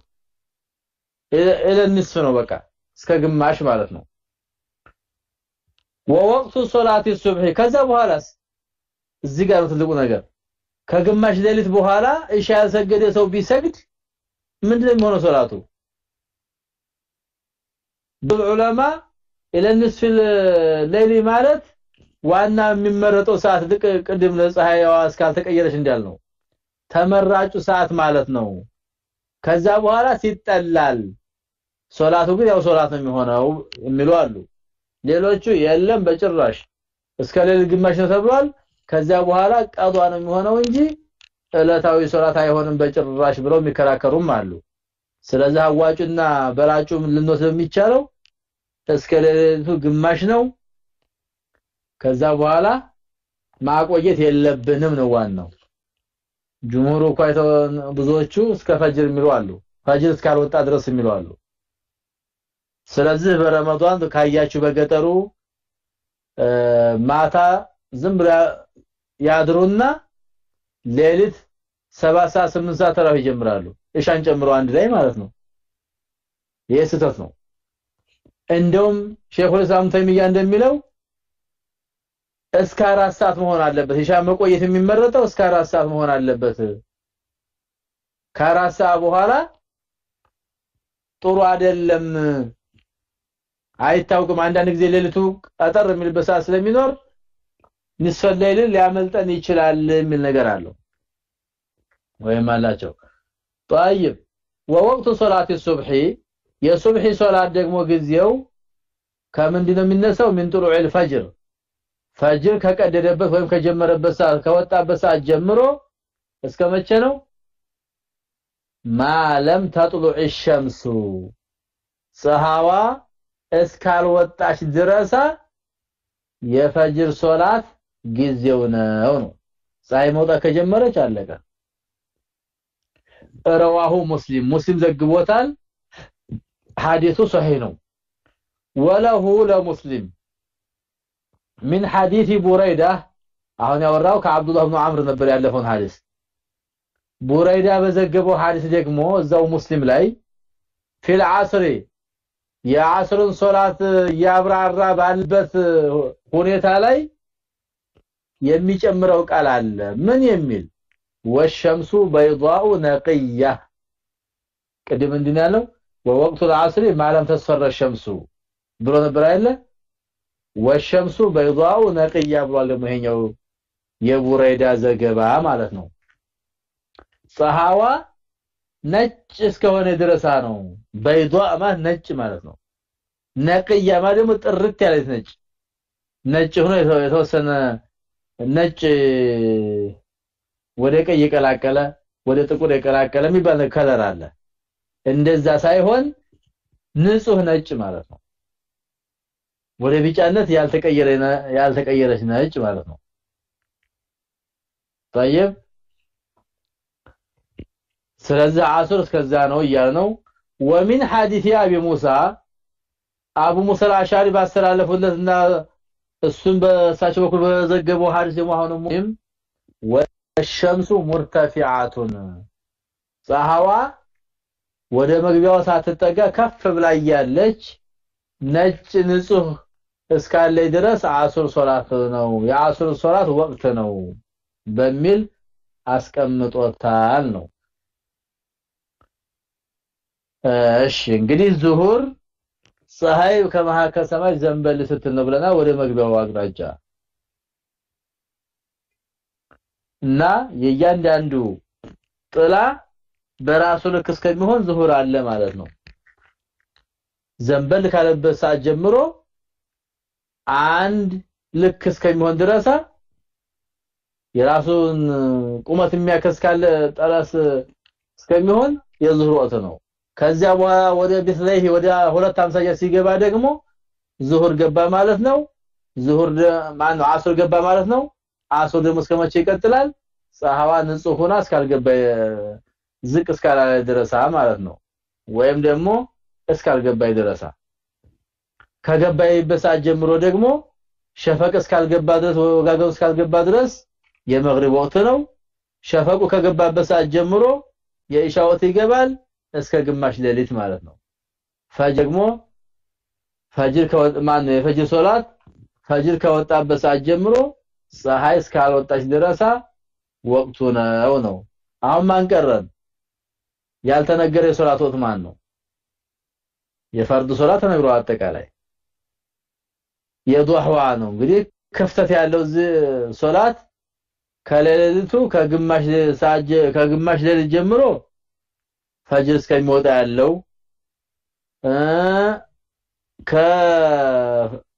إلى نصف ነው በቃ እስከ ግማሽ ማለት ነው ወወቅቱ ሶላት الصبح ከዛ በኋላስ እዚህ ጋር ትልቁ ነገር ከግማሽ ሌሊት በኋላ ኢሻ ያልሰገደ ሰው ቢሰግድ ምንድነው የሚሆነው ሶላቱ ዑለማ ኢለ ንስፍ ሌሊ ማለት ዋና የሚመረጠው ሰዓት ልቅ ቅድም ለፀሐይዋ እስካልተቀየረች እንዳልነው ተመራጩ ሰዓት ማለት ነው ከዛ በኋላ ሲጠላል ሶላቱ ግን ያው ሶላት ነው የሚሆነው የሚሉ አሉ ሌሎቹ የለም በጭራሽ። እስከ ሌሊት ግማሽ ነው ተብሏል። ከዛ በኋላ ቀዷ ነው የሚሆነው እንጂ እለታዊ ሶላት አይሆንም በጭራሽ ብለው የሚከራከሩም አሉ። ስለዚህ አዋጩና በላጩ ልንወስድ የሚቻለው? እስከ ሌሊቱ ግማሽ ነው። ከዛ በኋላ ማቆየት የለብንም ነው ዋናው። ጅምሁሩ ኳይቶ ብዙዎቹ እስከ ፈጅር የሚሉ አሉ። ፈጅር እስካልወጣ ድረስ የሚሉ አሉ ስለዚህ በረመዳን ካያችሁ በገጠሩ ማታ ዝም ብላ ያድሩና ሌሊት 7 ሰዓት 8 ሰዓት ተራው ይጀምራሉ። እሻን ጨምሮ አንድ ላይ ማለት ነው። ይሄ ስህተት ነው። እንደውም ሼኹል ኢስላም ተይሚያ እንደሚለው እስከ 4 ሰዓት መሆን አለበት። ኢሻ መቆየት የሚመረጠው እስከ 4 ሰዓት መሆን አለበት። ከአራት ሰዓት በኋላ ጥሩ አይደለም አይታውቅም አንዳንድ ጊዜ ሌሊቱ ቀጠር የሚልበት ሰዓት ስለሚኖር ንስፈል ሌሊት ሊያመልጠን ይችላል የሚል ነገር አለው ወይም አላቸው طيب ووقت صلاه الصبح የሱብሂ ሶላት ደግሞ ጊዜው ከምንድነው የሚነሳው ምን ጥሩዕ الفجر ፈጅር ከቀደደበት ወይም ከጀመረበት ሰዓት ከወጣበት ሰዓት ጀምሮ እስከ መቼ ነው ማለም ተጥሉዕ الشمس ፀሐዋ እስካልወጣች ድረሳ የፈጅር ሶላት ጊዜው ነው ነው ፀሐይ መውጣት ከጀመረች አለቀ ረዋሁ ሙስሊም ሙስሊም ዘግቦታል ሐዲሱ ሰሂህ ነው ወለሁ ለሙስሊም من حديث بريدة አሁን ያወራው ከአብዱላህ ኢብኑ አምር ነበር ያለፈውን ሐዲስ ቡረይዳ በዘገበው ሐዲስ ደግሞ እዛው ሙስሊም ላይ ፊል ዓስሪ የአስርን ሶላት እያብራራ ባልበት ሁኔታ ላይ የሚጨምረው ቃል አለ። ምን የሚል? ወሸምሱ በይضاء ነቅያ። ቅድም እንድን ያለው። ወወቅቱ العصر ما لم تصفر ብሎ ነበር አይደለ? ወሸምሱ በይضاء ነቅያ ብሏል ደግሞ ይሄኛው የቡሬዳ ዘገባ ማለት ነው። ፀሐዋ ነጭ እስከሆነ ድረሳ ነው። በይዷ ማለት ነጭ ማለት ነው። ነቅያ ማለት ደግሞ ጥርት ያለች ነጭ። ነጭ ሆኖ የተወሰነ ነጭ ወደ ቀይ የቀላቀለ ወደ ጥቁር የቀላቀለ የሚባል ከለር አለ። እንደዛ ሳይሆን ንጹህ ነጭ ማለት ነው። ወደ ቢጫነት ያልተቀየረ ያልተቀየረች ነጭ ማለት ነው። طيب ስለዚህ አሱር እስከዛ ነው እያለ ነው ወሚን ሐዲስ አቢ ሙሳ አቡ ሙሳ አሻሪ ባስተላለፉለትና እሱም በሳቸው በኩል በዘገበው ሐዲስ የማሆኑ ሙሂም ወሸምሱ ፀሐዋ ወደ መግቢያው ሳትጠጋ ከፍ ብላ ያለች ነጭ ንጹህ እስካለይ ድረስ አሱር ሶላት ነው። የአሱር ሶላት ወቅት ነው በሚል አስቀምጦታል ነው። እሺ እንግዲህ ዙሁር ፀሐይ ከመሐከል ሰማይ ዘንበል ስትል ነው ብለና ወደ መግቢያው አቅጣጫ። እና የእያንዳንዱ ጥላ በራሱ ልክ እስከሚሆን ዙሁር አለ ማለት ነው። ዘንበል ካለበት ሰዓት ጀምሮ አንድ ልክ እስከሚሆን ድረሳ የራሱን ቁመት የሚያከስ ካለ ጠረስ እስከሚሆን የዙሁር ወቅት ነው ከዚያ በኋላ ወደ ላይ ወደ 250 ሲገባ ደግሞ ዙሁር ገባ ማለት ነው። ዙሁር ማን አስር ገባ ማለት ነው። አስር ደግሞ እስከመቼ ይቀጥላል? ፀሐዋ ንጹህ ሆና እስካልገባ ዝቅ እስካላለ ድረሳ ማለት ነው። ወይም ደግሞ እስካልገባ ድረሳ። ከገባይበት ሰዓት ጀምሮ ደግሞ ሸፈቅ እስካልገባ ድረስ ወጋገው እስካልገባ ድረስ የመግሪብ ወቅት ነው። ሸፈቁ ከገባበት ሰዓት ጀምሮ የኢሻ ወቅት ይገባል እስከ ግማሽ ሌሊት ማለት ነው። ፈጅር ደግሞ ፈጅር ነው የፈጅር ሶላት ፈጅር ከወጣበት ሰዓት ጀምሮ ፀሐይ እስካልወጣች ድረሳ ወቅቱ ነው ነው። አሁን ማን ቀረን? ያልተነገረ የሶላት ወቅት ማን ነው? የፈርድ ሶላት ተነግሮ አጠቃላይ የዱህዋ ነው። እንግዲህ ክፍተት ያለው ሶላት ከሌሊቱ ከግማሽ ሰዓት ከግማሽ ሌሊት ጀምሮ ፈጅር እስከሚወጣ ያለው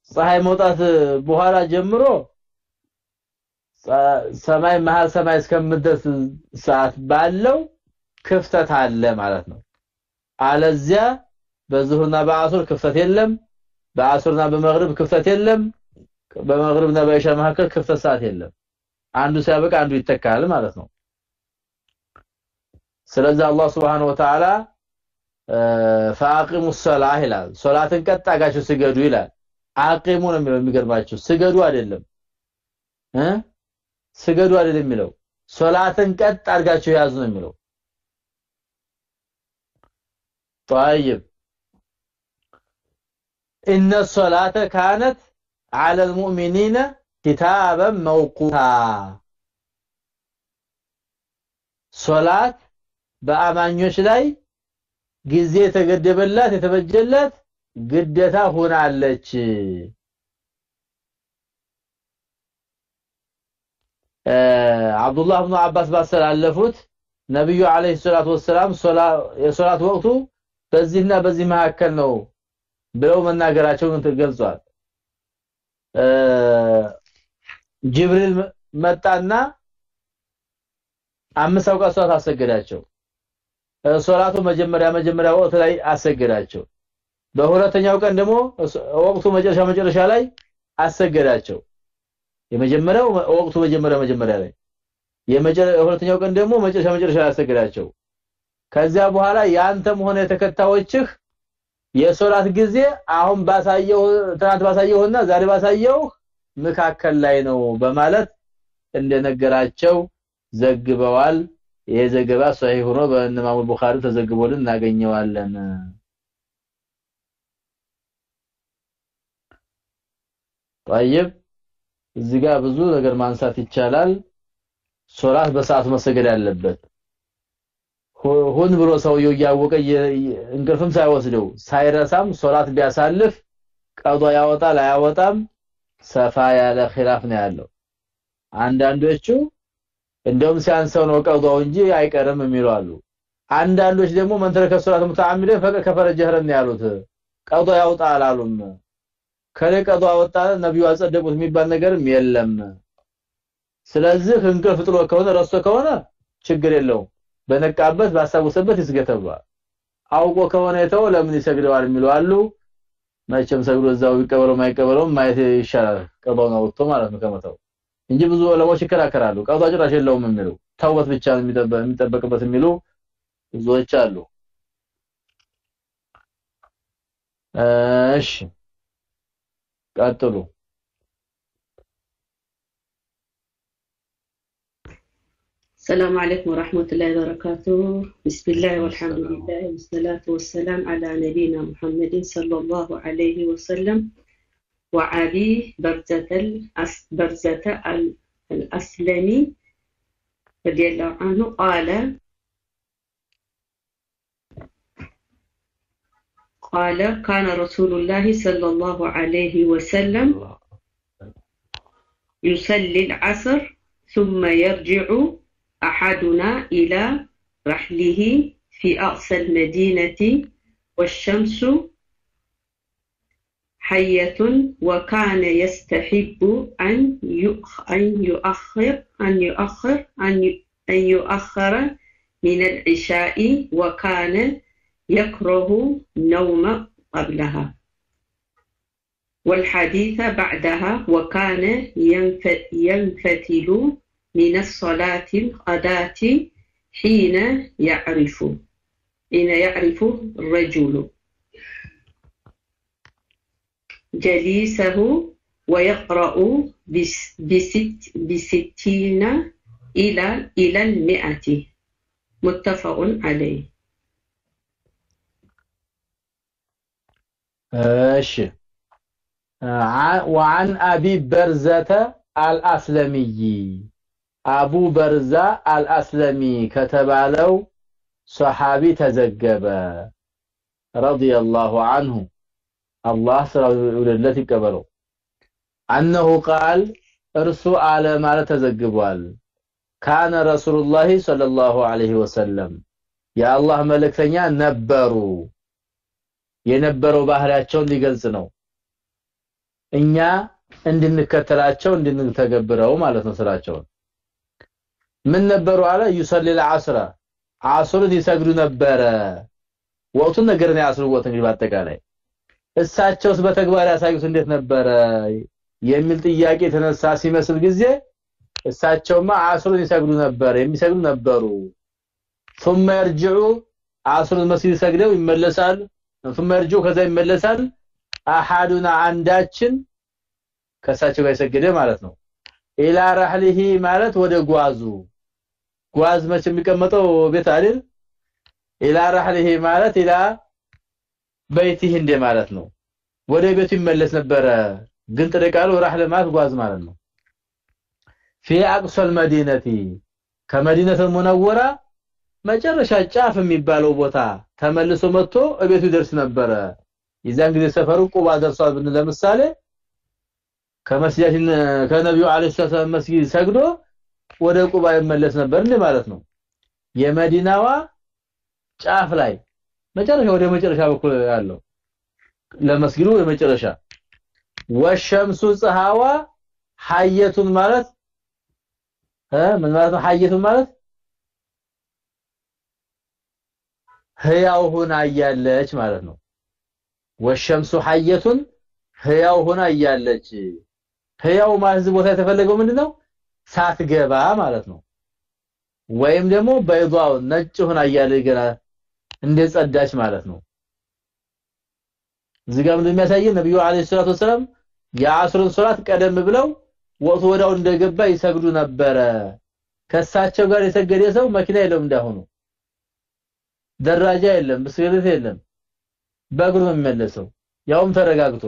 ከፀሐይ መውጣት በኋላ ጀምሮ ሰማይ መሃል ሰማይ እስከምደርስ ሰዓት ባለው ክፍተት አለ ማለት ነው። አለዚያ በዙህርና በአሱር ክፍተት የለም። በአሱርና በመግሪብ ክፍተት የለም። በመግሪብና በኢሻ መካከል ክፍተት ሰዓት የለም። አንዱ ሲያበቃ አንዱ ይተካል ማለት ነው ስለዚህ አላህ Subhanahu Wa Ta'ala ፈአቂሙ الصلاه ይላል ሶላትን ቀጥ አጋችሁ ስገዱ ይላል አቂሙ ነው የሚለው የሚገርማችሁ ስገዱ አይደለም እ ስገዱ አይደለም የሚለው ሶላትን ቀጥ አድርጋችሁ ያዙ ነው የሚለው طيب ان الصلاه كانت على المؤمنين كتابا موقوتا ሶላት በአማኞች ላይ ጊዜ የተገደበላት የተበጀለት ግዴታ ሆናለች። አብዱላህ ኢብኑ አባስ ባስተላለፉት ነብዩ አለይሂ ሰላቱ ወሰላም የሶላት ወቅቱ በዚህና በዚህ መካከል ነው ብለው መናገራቸውን ተገልጿል ጅብሪል መጣና አምስት ሶላት አሰገዳቸው ሶላቱ መጀመሪያ መጀመሪያ ወቅት ላይ አሰገዳቸው። በሁለተኛው ቀን ደግሞ ወቅቱ መጨረሻ መጨረሻ ላይ አሰገዳቸው። የመጀመሪያው ወቅቱ መጀመሪያ መጀመሪያ ላይ የሁለተኛው ቀን ደግሞ መጨረሻ መጨረሻ ላይ አሰገዳቸው። ከዚያ በኋላ ያንተም ሆነ የተከታዮችህ የሶላት ጊዜ አሁን ባሳየው ትናንት ባሳየውና ዛሬ ባሳየው መካከል ላይ ነው በማለት እንደነገራቸው ዘግበዋል ይሄ ዘገባ ሰሂህ ሆኖ በእነማሙ ቡኻሪ ተዘግቦልን እናገኘዋለን طيب እዚህ ጋር ብዙ ነገር ማንሳት ይቻላል ሶላት በሰዓቱ መሰገድ ያለበት ሆን ብሎ ሰውየው እያወቀ እንቅልፍም ሳይወስደው ሳይረሳም ሶላት ቢያሳልፍ ቀዷ ያወጣል አያወጣም ሰፋ ያለ ኺላፍ ነው ያለው አንዳንዶቹ እንደውም ሲያንሰው ነው ቀዷው እንጂ አይቀርም የሚሉ አሉ። አንዳንዶች ደግሞ መንተረከ ሶላት ሙተዓሚደ ከፈረ ጀህረን ያሉት። ቀዷ ያውጣ አላሉም ከለ ቀዷ አወጣ ነብዩ አጸደቁት የሚባል ነገርም የለም። ስለዚህ እንቅልፍ ጥሎ ከሆነ ረስቶ ከሆነ ችግር የለውም። በነቃበት ባሳወሰበት ይስገተባል አውቆ ከሆነ የተው ለምን ይሰግደዋል የሚሉ አሉ። መቼም ሰግዶ እዛው ይቀበለው ማይቀበለው ማየት ይሻላል። ቀዷውን አውጥቶ ማለት ነው ከመተው እንጂ ብዙ ዑለሞች ይከራከራሉ ቀዷ ጭራሽ የለውም የሚሉ ተውበት ብቻ ነው የሚጠበቅበት የሚሉ ብዙዎች አሉ እሺ ቀጥሉ السلام عليكم ورحمة الله وبركاته بسم الله والحمد لله والصلاة والسلام على نبينا محمد صلى الله عليه وسلم وعلي برزة برزة الأسلمي رضي الله عنه قال قال كان رسول الله صلى الله عليه وسلم يصلي العصر ثم يرجع أحدنا إلى رحله في أقصى المدينة والشمس حية وكان يستحب أن يؤخر أن يؤخر أن يؤخر من العشاء وكان يكره نوم قبلها. والحديث بعدها وكان ينفتل من الصلاة الغداة حين يعرف حين يعرف الرجل. جليسه ويقرأ بست بستين إلى إلى المئة. متفق عليه. ماشي وعن أبي برزة الأسلمي. أبو برزة الأسلمي كتب له صحابي تزجب رضي الله عنه. አላህ ስለወደለት ይቀበለው። አነሁ ቃል እርሱ አለ ማለት ተዘግቧል። ካነ ረሱሉላሂ ሰለላሁ ዐለይሂ ወሰለም የአላህ መልእክተኛ ነበሩ። የነበረው ባህሪያቸውን ሊገልጽ ነው። እኛ እንድንከተላቸው እንድንተገብረው ማለት ነው ስራቸውን። ምን ነበሩ አለ? ይሰልል አስራ አስርን ይሰግዱ ነበረ። ወቅቱን ነገር ነው ያስሩ ወቅት እንግዲህ በአጠቃላይ። እሳቸውስ በተግባር ያሳዩት እንዴት ነበረ የሚል ጥያቄ የተነሳ ሲመስል ጊዜ እሳቸውማ አስሩን ይሰግዱ ነበር የሚሰግዱ ነበሩ ثم يرجعوا አስሩን መስጊድ ሰግደው ይመለሳል ثم يرجعوا ከዛ ይመለሳል አሐዱና አንዳችን ከሳቸው ጋር የሰገደ ማለት ነው ኢላ ረህሊሂ ማለት ወደ ጓዙ ጓዝ መቼ የሚቀመጠው ቤት አይደል ኢላ ረህሊሂ ማለት ኢላ በይቲህ እንዴ ማለት ነው። ወደ ቤቱ ይመለስ ነበረ። ግን ጥሪቃሉ ራህለ ማለት ጓዝ ማለት ነው። ፊ አቅሶል መዲነቲ ከመዲነተ ሙነወራ መጨረሻ ጫፍ የሚባለው ቦታ ተመልሶ መጥቶ እቤቱ ይደርስ ነበረ። የዛን ጊዜ ሰፈሩ ቁባ ደርሷል ብን ለምሳሌ ከመስጂዳችን ከነቢዩ አለይሂ ሰላም መስጊድ ሰግዶ ወደ ቁባ ይመለስ ነበር እንደ ማለት ነው። የመዲናዋ ጫፍ ላይ መጨረሻ ወደ መጨረሻ በኩል ያለው ለመስጊዱ የመጨረሻ ወሸምሱ ፀሐዋ ሐየቱን ማለት ምን ማለት ነው? ሐየቱን ማለት ህያው ሆና እያለች ማለት ነው። ወሸምሱ ሐየቱን ህያው ሆና እያለች ህያው ማለት ቦታ የተፈለገው ምንድነው? ሳትገባ ማለት ነው። ወይም ደግሞ በይዷው ነጭ ሆና እያለ ገና እንደጸዳች ማለት ነው። እዚህ ጋር የሚያሳየው? ነብዩ አለይሂ ሰላቱ ወሰለም የአስሩን ሶላት ቀደም ብለው ወቅቱ ወዳው እንደገባ ይሰግዱ ነበረ። ከሳቸው ጋር የሰገደ ሰው መኪና የለውም እንዳሁኑ ደረጃ የለም ብስክሌት የለም። በእግሩ ነው የሚመለሰው። ያውም ተረጋግቶ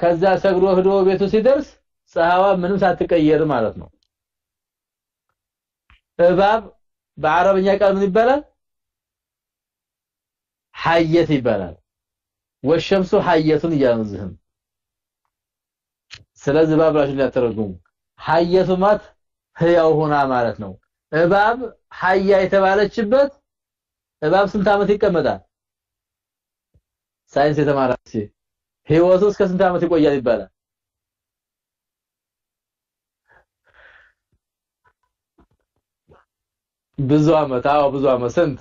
ከዛ ሰግዶ ሄዶ ቤቱ ሲደርስ ፀሐዋ ምንም ሳትቀየር ማለት ነው። እባብ በአረብኛ ቃል ምን ይባላል ሐየት ይባላል። ወሸምሱ ሐየቱን እያነዝህም ስለዚህ እባብ ራሱ ሊያተረጉሙ ሐየቱ ማለት ህያው ሆና ማለት ነው። እባብ ሐያ የተባለችበት እባብ ስንት ዓመት ይቀመጣል? ሳይንስ የተማረ ህይወቱ እስከ ስንት ዓመት ይቆያል ይባላል? ብዙ ዓመት። አዎ ብዙ ዓመት። ስንት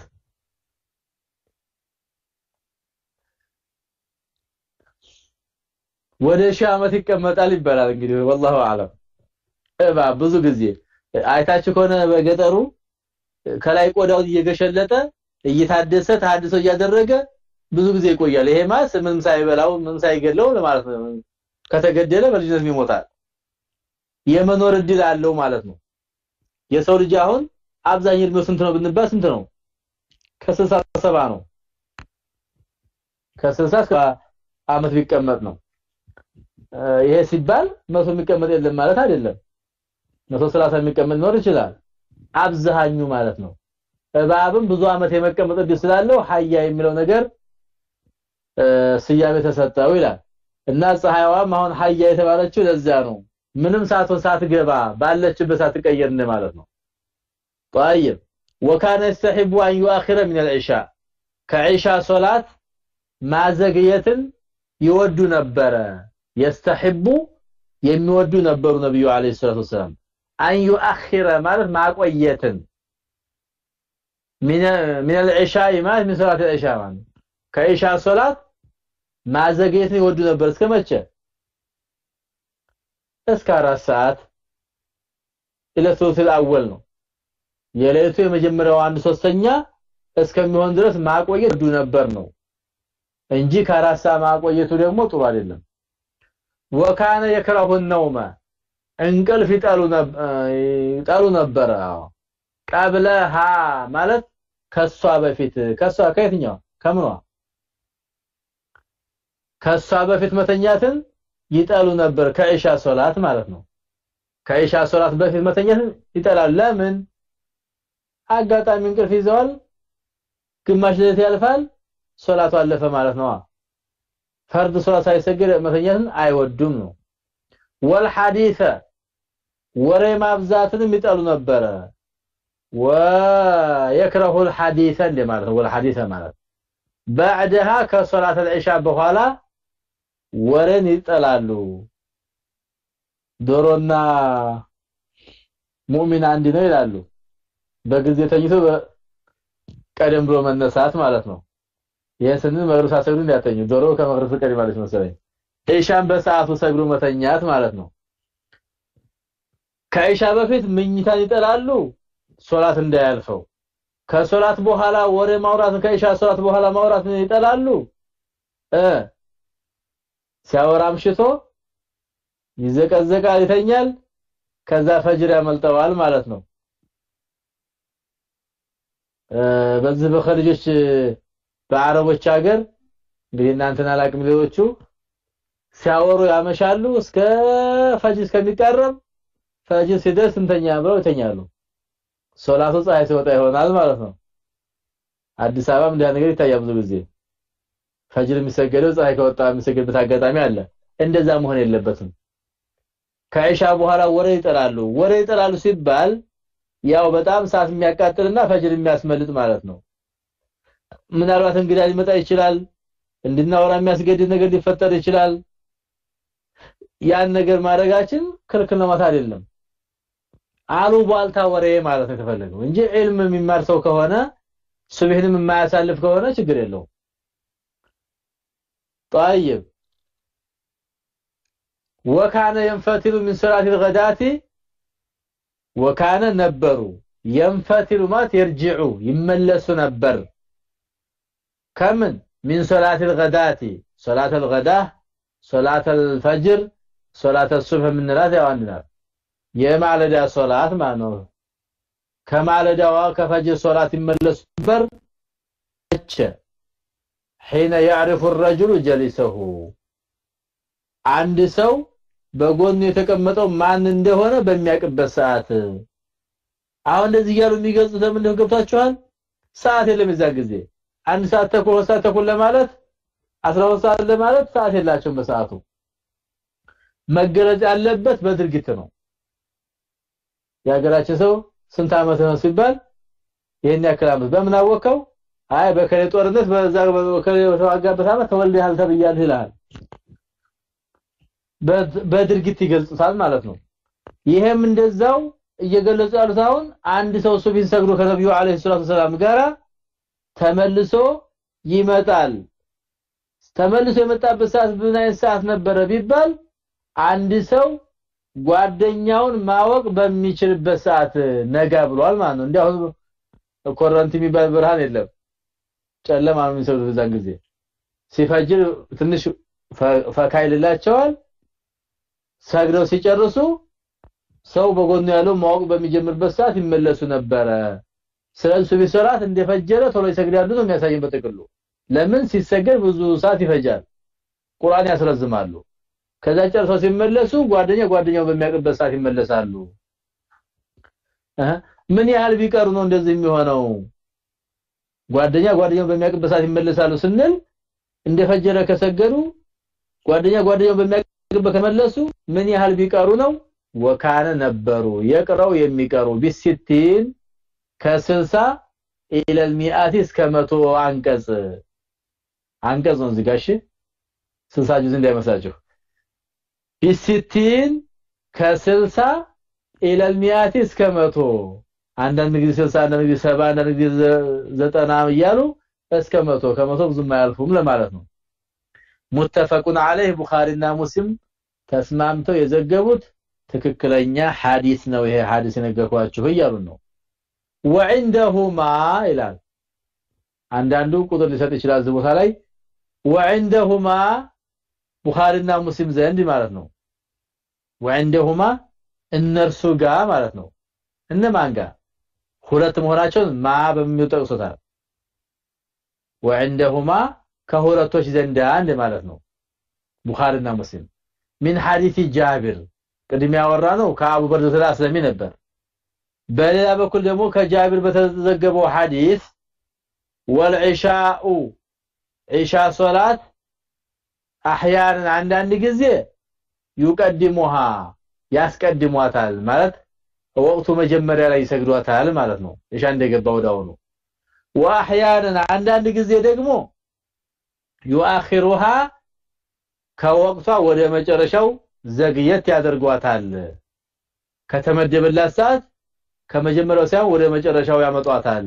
ወደ ሺህ ዓመት ይቀመጣል ይባላል እንግዲህ والله اعلم እባ ብዙ ጊዜ አይታችሁ ከሆነ በገጠሩ ከላይ ቆዳውን እየገሸለጠ እየታደሰ ታድሶ እያደረገ ብዙ ጊዜ ይቆያል ይሄ ማለት ምንም ሳይበላው ምንም ሳይገለው ለማለት ነው ከተገደለ በልጅነት ይሞታል የመኖር እድል አለው ማለት ነው የሰው ልጅ አሁን አብዛኛው እድሜው ስንት ነው ብንባል ስንት ነው ከ67 ነው ከ60 አመት ቢቀመጥ ነው ይሄ ሲባል መቶ የሚቀመጥ የለም ማለት አይደለም መቶ 30 የሚቀመጥ ኖር ይችላል አብዛኙ ማለት ነው እባብም ብዙ አመት የመቀመጥ እድል ስላለው ሀያ የሚለው ነገር ስያሜ ተሰጠው ይላል እና ፀሐይዋም አሁን ሀያ የተባለችው ለዛ ነው ምንም ሳትሆን ሳትገባ ባለችበት ሳትቀየርን ማለት ነው طيب وكان يستحب ان يؤخر من العشاء كعشاء صلاه ማዘግየትን ይወዱ ነበረ يستحب የሚወዱ ነበሩ ነብዩ አለይሂ ሰላቱ ወሰለም አን يؤخر ማለት ማቆየትን من من العشاء ማለት من صلاه العشاء ማለት ከኢሻ ሶላት ማዘግየትን ይወዱ ነበር እስከ መቼ እስከ 4 ሰዓት ኢለ ሱሉስ አወል ነው የሌሊቱ የመጀመሪያው አንድ ሶስተኛ እስከሚሆን ድረስ ማቆየት ዱ ነበር ነው እንጂ ከአራት ሰዓት ማቆየቱ ደግሞ ጥሩ አይደለም ወካነ የክረሁ ነውመ። እንቅልፍ ይጠሉ ነበረ። ቀብለሃ ማለት ከሷ በፊት። ከሷ ከየትኛው? ከምኗ? ከሷ በፊት መተኛትን ይጠሉ ነበር። ከኢሻ ሶላት ማለት ነው። ከኢሻ ሶላት በፊት መተኛትን ይጠላል። ለምን? አጋጣሚ እንቅልፍ ይዘዋል ግማሽ ሌሊት ያልፋል ሶላቱ አለፈ ማለት ነው። ፈርድ ሶላት ሳይሰግድ መተኛትን አይወዱም ነው ወልሐዲሰ ወሬ ማብዛትንም ይጠሉ ነበረ ويكره الحديث እንደማለት ነው والحديث ማለት بعدها ከሶላት العشاء በኋላ ወረን ይጠላሉ ዶሮና ሙእሚን አንድ ነው ይላሉ በጊዜ ተኝቶ ቀደም ብሎ መነሳት ማለት ነው ስንል መግሪብ ሳሰግዱ እንዳያተኙ ዶሮ ከመግሪብ ቀደም ማለት መሰለኝ። ኢሻን በሰዓቱ ሰግዶ መተኛት ማለት ነው። ከኢሻ በፊት ምኝታን ይጠላሉ ሶላት እንዳያልፈው። ከሶላት በኋላ ወሬ ማውራት ከኢሻ ሶላት በኋላ ማውራት ይጠላሉ። እ ሲያወራ አምሽቶ ይዘቀዘቃል ይተኛል ከዛ ፈጅር ያመልጠዋል ማለት ነው። በዚህ በኸልጆች በአረቦች ሀገር እንግዲህ እናንተን አላቅም ሌሎቹ ሲያወሩ ያመሻሉ። እስከ ፈጅር እስከሚቀርብ ፈጅር ሲደርስ እንተኛ ብለው ይተኛሉ። ሶላቱ ፀሐይ ሲወጣ ይሆናል ማለት ነው። አዲስ አበባም እንዲያ ነገር ይታያል ብዙ ጊዜ። ፈጅር የሚሰገደው ፀሐይ ከወጣ የሚሰገድበት አጋጣሚ አለ። እንደዛ መሆን የለበትም። ከኢሻ በኋላ ወሬ ይጠራሉ ወሬ ይጠራሉ ሲባል ያው በጣም ሰዓት የሚያቃጥልና ፈጅር የሚያስመልጥ ማለት ነው ምናልባት እንግዳ ሊመጣ ይችላል እንድናወራ የሚያስገድድ ነገር ሊፈጠር ይችላል ያን ነገር ማድረጋችን ክልክል ነው ማለት አይደለም አሉ ባልታ ወሬ ማለት ነው የተፈለገው እንጂ ዒልም የሚማር ሰው ከሆነ ሱብሂንም የማያሳልፍ ከሆነ ችግር የለውም طيب وكان ينفتل من صلاه الغداة وكان ነበሩ ينفتل ማለት يرجع ይመለሱ ነበር ከምን من صلاه الغداة صلاه الغداة صلاه الفجر صلاه الصبح የምንላት ያው አንድ ናት የማለዳ ሶላት ማለት ነው ከማለዳዋ ከፈጅር ሶላት ይመለሱ ነበር እቸ حين يعرف الرجل جلسه አንድ ሰው በጎኑ የተቀመጠው ማን እንደሆነ በሚያቅበት ሰዓት አሁን እንደዚህ እያሉ የሚገልጹት ለምን እንደሆነ ገብታችኋል ሰዓት የለም እዛ ጊዜ አንድ ሰዓት ተኩል ሰዓት ተኩል ለማለት 12 ሰዓት ለማለት ሰዓት የላቸውም በሰዓቱ። መገለጽ ያለበት በድርጊት ነው። የሀገራችን ሰው ስንት አመት ነው ሲባል ይሄን ያክል አመት በምን አወቀው አይ በከሌ ጦርነት በዛ በከሌ ተዋጋበት አመት ተወልደሃል ተብያለህ ይላል። በድርጊት ይገልጹታል ማለት ነው። ይሄም እንደዛው እየገለጹ ያሉት አሁን አንድ ሰው ሱብሂን ሰግዶ ከነብዩ አለይሂ ሰላቱ ሰላም ጋራ ተመልሶ ይመጣል። ተመልሶ የመጣበት ሰዓት ምን አይነት ሰዓት ነበረ ቢባል አንድ ሰው ጓደኛውን ማወቅ በሚችልበት ሰዓት ነጋ ብሏል ማለት ነው። እንዲያው ኮረንቲ የሚባል ብርሃን የለም። ጨለማ ነው የሚሰሩት በዛን ጊዜ። ሲፈጅር ትንሽ ፈካ ይልላቸዋል። ሰግደው ሲጨርሱ ሰው በጎኑ ያለው ማወቅ በሚጀምርበት ሰዓት ይመለሱ ነበረ ስለዚህ ሶላት እንደፈጀረ ቶሎ ይሰግዳሉ ነው የሚያሳየን በጥቅሉ። ለምን? ሲሰገድ ብዙ ሰዓት ይፈጃል። ቁርአን ያስረዝማሉ። ከዛ ጨርሰው ሲመለሱ ጓደኛ ጓደኛው በሚያቀበት ሰዓት ይመለሳሉ። ምን ያህል ቢቀሩ ነው እንደዚህ የሚሆነው? ጓደኛ ጓደኛው በሚያቀበት ሰዓት ይመለሳሉ ስንል እንደፈጀረ ከሰገዱ ጓደኛ ጓደኛው በሚያቀበት ከመለሱ ምን ያህል ቢቀሩ ነው? وكان ነበሩ يقرأ የሚቀሩ بالستين ከ60 ኢለ المئات እስከ 100 አንቀጽ አንቀጽ ነው እዚህ ጋር እሺ 60 ጁዝ እንዳይመስላችሁ ቢሲቲን ከ60 ኢለ المئات እስከ 100 አንዳንድ ጊዜ 60 አንዳንድ ጊዜ 70 አንዳንድ ጊዜ 90 እያሉ እስከ 100 ከ100 ብዙም አያልፉም ለማለት ነው ሙተፈቁን አለይህ ቡኻሪና ሙስሊም ተስማምተው የዘገቡት ትክክለኛ ሐዲስ ነው ይሄ ሐዲስ የነገርኳችሁ እያሉ ነው ወዕንደሁማ ይላል። አንዳንዱ ቁጥር ሊሰጥ ይችላል እዚህ ቦታ ላይ። ወዕንደሁማ ቡኻሪና ሙስሊም ዘንድ ማለት ነው። ወዕንደሁማ እነርሱ ጋ ማለት ነው። እነማን ጋር? ሁለት መሆናቸውን ማ በሚል ጠቅሶታል። ወዕንደሁማ ከሁለቶች ዘንድ አንድ ማለት ነው። ቡኻሪና ሙስሊም። ሚን ሐዲስ ጃቢር። ቅድሚያ ያወራ ነው ከአቡ በርድ ስለሚ ነበር። በሌላ በኩል ደግሞ ከጃቢር በተዘገበው ሐዲስ ወልዒሻኡ ዒሻ ሶላት አህያንን አንዳንድ ጊዜ ይቀድሙሃ ያስቀድሟታል ማለት ወቅቱ መጀመሪያ ላይ ይሰግዷታል ማለት ነው እሻ እንደገባው ዳውኑ واحيانا አንዳንድ ጊዜ ደግሞ يؤخرها ከወቅቷ ወደ መጨረሻው ዘግየት ያደርጓታል ከተመደበላት ሰዓት ከመጀመሪያው ሳይሆን ወደ መጨረሻው ያመጧታል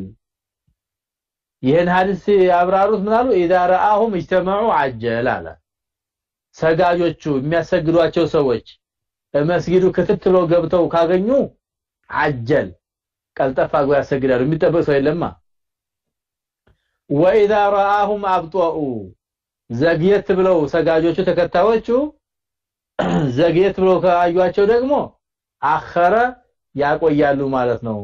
ይህን ሐዲስ ያብራሩት ምናሉ اذا راهم اجتمعوا عجل አለ ሰጋጆቹ የሚያሰግዷቸው ሰዎች መስጊዱ ክትት ብለው ገብተው ካገኙ አጀል ቀልጠፋ አግባ ያሰግዳሉ የሚጠበቅ ሰው የለማ واذا راهم ابطؤوا ዘግየት ብለው ሰጋጆቹ ተከታዮቹ ዘግየት ብለው ካዩአቸው ደግሞ አኸረ ያቆያሉ ማለት ነው።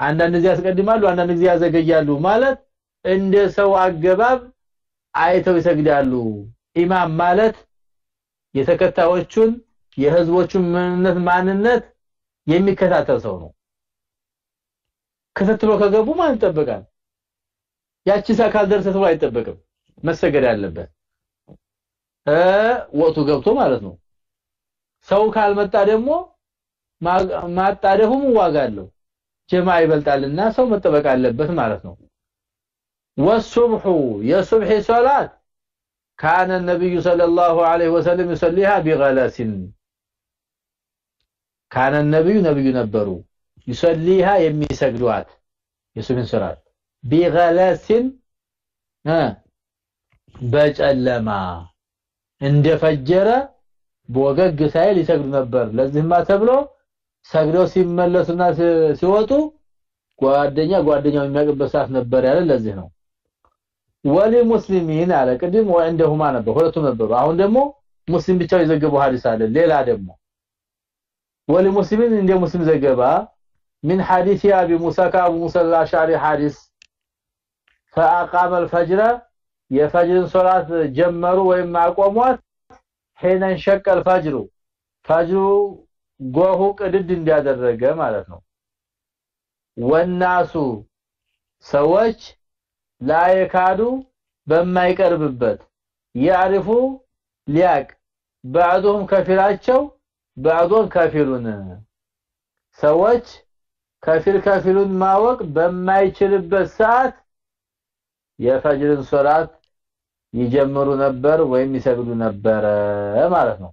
አንዳንድ ጊዜ ያስቀድማሉ አንዳንድ ጊዜ ያዘገያሉ ማለት እንደ ሰው አገባብ አይተው ይሰግዳሉ። ኢማም ማለት የተከታዮቹን የህዝቦቹን ምንነት ማንነት የሚከታተል ሰው ነው። ከተትሎ ከገቡ ማን ይጠበቃል? ያቺ ሳካል ደርሰ ተብሎ አይጠበቅም። መሰገድ ያለበት እ ወቅቱ ገብቶ ማለት ነው። ሰው ካልመጣ ደግሞ ማጣደፉም ዋጋ አለው ጀማ ይበልጣልና ሰው መጠበቅ አለበት ማለት ነው والصبح የሱብሂ ሶላት كان النبي صلى الله عليه وسلم يصليها بغلس كان النبي نبي ነበሩ يصليها የሚሰግዷት የሱብሂን ሶላት بغلس በጨለማ እንደፈጀረ በወገግ ሳይል ይሰግዱ ነበር ለዚህማ ተብሎ ሰግደው ሲመለሱና ሲወጡ ጓደኛ ጓደኛው የሚያቀበት ሰዓት ነበር ያለ ለዚህ ነው ወሊ ሙስሊሚን አለ ቅድም ወንደሁማ ነበር ሁለቱም ነበሩ አሁን ደግሞ ሙስሊም ብቻው የዘገበው ሐዲስ አለ ሌላ ደግሞ ወሊ ሙስሊሚን እንደ ሙስሊም ዘገባ من حديث ابي موسى كابو موسى الاشعري حديث فاقام الفجر የፈጅርን ሶላት ጀመሩ ወይም አቆሟት ሄነ እንሸቀ الفجر ፈጅሩ ጎሁ ቅድድ እንዲያደረገ ማለት ነው ወናሱ ሰዎች ላይካዱ በማይቀርብበት ያርፉ ሊያቅ بعضهم ከፊላቸው بعضهم ከፊሉን ሰዎች ከፊል ከፊሉን ማወቅ በማይችልበት ሰዓት የፈጅርን ሶላት ይጀምሩ ነበር ወይም ይሰግዱ ነበር ማለት ነው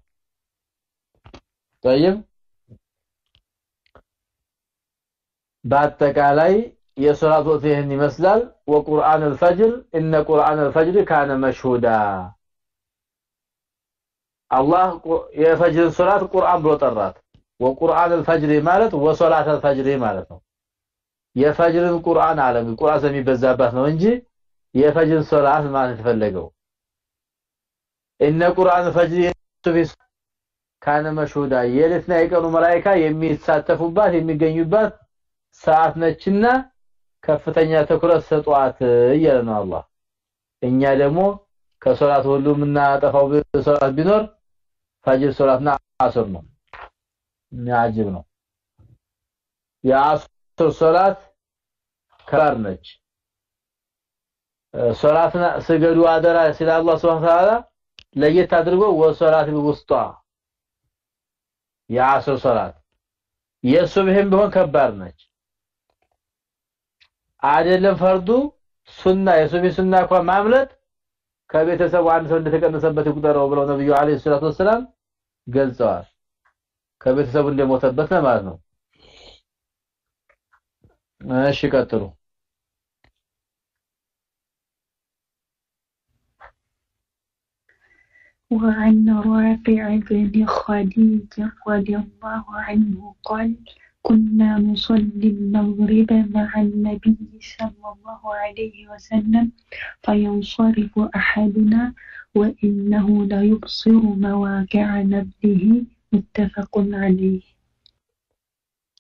طيب በአጠቃላይ የሶላት ወቅት ይህን ይመስላል። ወቁርአን አልፈጅር እነ ቁርአን አልፈጅር ካነ መሽሁዳ አላህ የፈጅር ሶላት ቁርአን ብሎ ጠራት። ወቁርአን አልፈጅር ማለት ወሶላት አልፈጅር ማለት ነው። የፈጅርን ቁርአን አለም ቁርአን ስለሚበዛባት ነው እንጂ የፈጅር ሶላት ማለት የተፈለገው እነ ቁርአን አልፈጅር ካነ መሽሁዳ የሌትና የቀኑ መላኢካ የሚሳተፉባት የሚገኙባት ሰዓት ነችና ከፍተኛ ትኩረት ሰጧት እያለ አላህ። እኛ ደግሞ ከሶላት ሁሉ የምናጠፋው ሶላት ቢኖር ፈጅር ሶላትና አስር ነው። የሚያጅብ ነው። የአስር ሶላት ከባድ ነች። ሶላትና ስገዱ አደራ ሲል አላህ Subhanahu Ta'ala ለየት አድርጎ ወሶላት ውስጧ የአስር ሶላት የሱብህም ቢሆን ከባድ ነች አይደለም ፈርዱ ሱና የሱቢ ሱና እንኳን ማምለጥ ከቤተሰቡ አንድ ሰው እንደተቀነሰበት ይቁጠረው ብለው ነብዩ አለይሂ ሰላቱ ወሰለም ገልጸዋል ከቤተሰቡ እንደሞተበት ነው ማለት ነው እሺ ቀጥሉ وعن رافع بن خديج رضي الله عنه قال كنا نصلي المغرب مع النبي صلى الله عليه وسلم فينصرف أحدنا وإنه ليبصر مواقع نبله متفق عليه.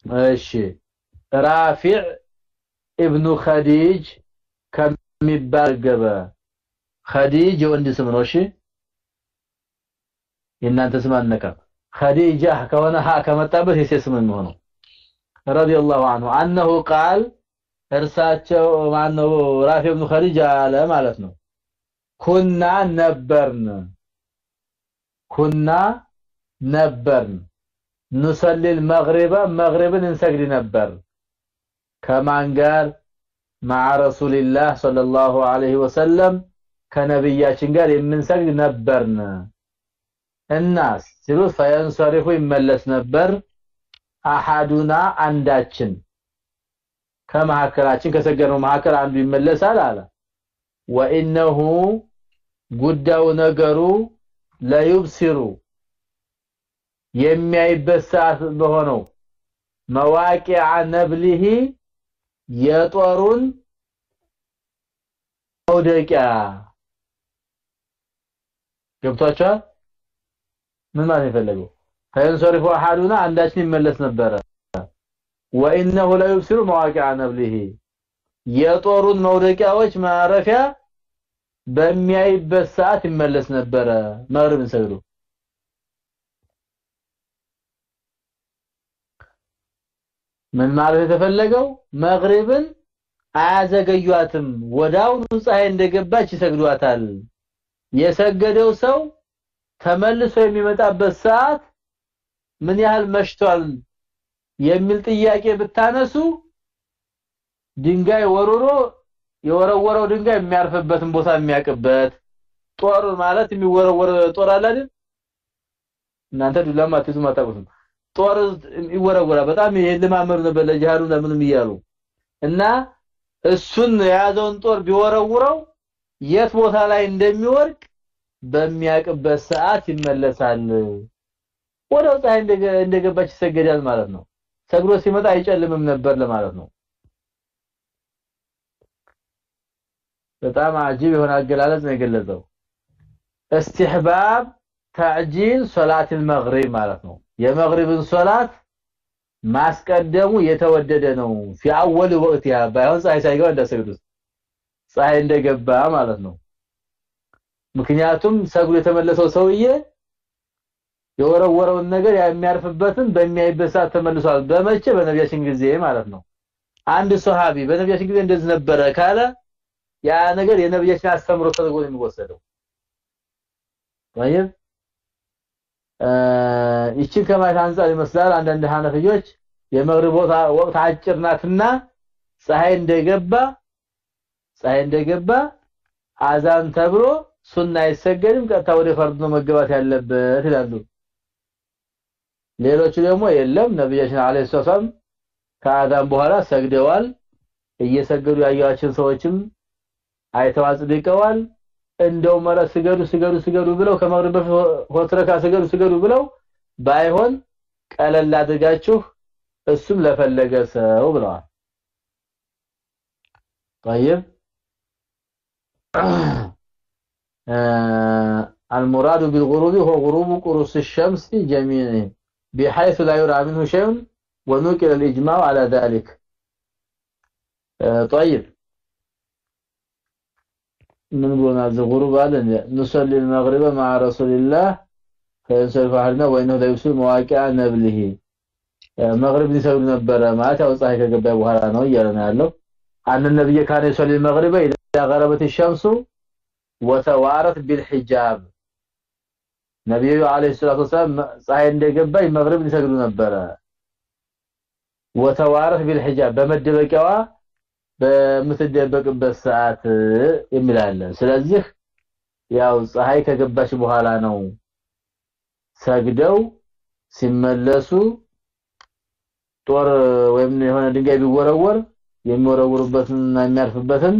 ماشي. رافع ابن خديج كم يبالغبا خديج اسم سمروشي إن أنت سمعناك خديجة كونها ها كمتابه هي اسم مهنو ስም የሚሆነው رضي الله عنه انه قال እርሳቸው ማነው ራፊ ኢብኑ ኸዲጃ አለ ማለት ነው ኩና ነበርን ኩና ነበርን ኑሰሊል መግሪበ መግሪብን እንሰግድ ነበር ከማን ጋር مع رسول الله صلى الله عليه وسلم ከነብያችን ጋር የምንሰግድ ነበርን እናስ ሲሉት ፈየንሰሪፉ ይመለስ ነበር አሐዱና አንዳችን ከመሐከላችን ከሰገነው መሐከል አንዱ ይመለሳል አለ። ወኢነሁ ጉዳዩ ነገሩ ለዩብሲሩ የሚያይበት ሰዓት በሆነው መዋቂዓ ነብሊሂ የጦሩን መውደቂያ። ገብቷቸዋል? ምን ማለት የፈለገው ፈየንሰሪፉ አሐዱና አንዳችን ይመለስ ነበረ ወኢነሁ ለዩብሲሩ መዋቂዓ ነብሊሂ የጦሩን መውደቂያዎች ማረፊያ በሚያይበት ሰዓት ይመለስ ነበረ መግሪብን ሰግዶ ምን ማለት የተፈለገው መግሪብን አያዘገዩአትም ወዳውኑ ፀሐይ እንደገባች ይሰግዷታል የሰገደው ሰው ተመልሶ የሚመጣበት ሰዓት ምን ያህል መሽቷል የሚል ጥያቄ ብታነሱ ድንጋይ ወርሮ የወረወረው ድንጋይ የሚያርፍበትን ቦታ የሚያቅበት ጦር ማለት የሚወረወር ጦር አለ አይደል? እናንተ ዱላማ አትይዙ ማታውቁትም ጦር ይወረወራል። በጣም የልማመዱ ነበር ለጃሃዱ ለምንም እያሉ እና እሱን የያዘውን ጦር ቢወረውረው የት ቦታ ላይ እንደሚወርቅ በሚያቅበት ሰዓት ይመለሳል ወደው ፀሐይ እንደገባች ይሰገዳል ማለት ነው ሰግሮ ሲመጣ አይጨልምም ነበር ለማለት ነው በጣም አጂብ የሆነ አገላለጽ ነው የገለጸው استحباب تعجيل صلاه المغرب ማለት ነው የመግሪብን ሶላት ማስቀደሙ የተወደደ ነው في اول وقتها ባይሆን ፀሐይ ሳይገባ እንዳሰግዱት ፀሐይ እንደገባ ማለት ነው ምክንያቱም ሰግዶ የተመለሰው ሰውዬ የወረወረውን ነገር የሚያርፍበትን በሚያይበት ሰዓት ተመልሷል በመቼ በነቢያችን ጊዜ ማለት ነው አንድ ሱሐቢ በነቢያችን ጊዜ እንደዚህ ነበረ ካለ ያ ነገር የነቢያችን አስተምሮ ተደርጎ ነው የሚወሰደው طيب ይችን ከማለት አንፃር ይመስላል አንዳንድ ሐነፊዮች የመግሪብ ወቅት አጭር ናትና ፀሐይ እንደገባ ፀሐይ እንደገባ አዛን ተብሎ ሱና አይሰገድም ቀጥታ ወደ ፈርድ ነው መገባት ያለበት ይላሉ ሌሎቹ ደግሞ የለም ነብያችን አለይሂ ሰላም ከአዛን በኋላ ሰግደዋል እየሰገዱ ያያቸው ሰዎችም አይተው አጽድቀዋል እንደው መረ ስገዱ ስገዱ ስገዱ ብለው ከመግሪብ በፊት ሆትረካ ስገዱ ስገዱ ብለው ባይሆን ቀለል አድርጋችሁ እሱም ለፈለገ ሰው ብለዋል طيب المراد بالغروب هو غروب قرص الشمس جميعا بحيث لا يرى منه شيء ونقل الإجماع على ذلك طيب من قلنا الغروب هذا نصلي المغرب مع رسول الله فينصرف أحدنا وإنه لا يسوي مواقع نبله مغرب يسوي نبره ما تاو ፀሐይ ከገባ በኋላ ነው እያለና ያለው أن النبي كان يصلي المغرب إذا غربت الشمس وتوارت بالحجاب ነብዩ አለይሂ ሰላቱ ወሰለም ፀሐይ እንደገባ መግሪብ ይሰግዱ ነበረ ወተዋረፍ بالحجاب በመደበቂያዋ በምትደበቅበት ሰዓት የሚላለ ስለዚህ ያው ፀሐይ ከገባች በኋላ ነው ሰግደው ሲመለሱ ጦር ወይም የሆነ ድንጋይ ቢወረወር የሚወረውሩበትና የሚያርፍበትን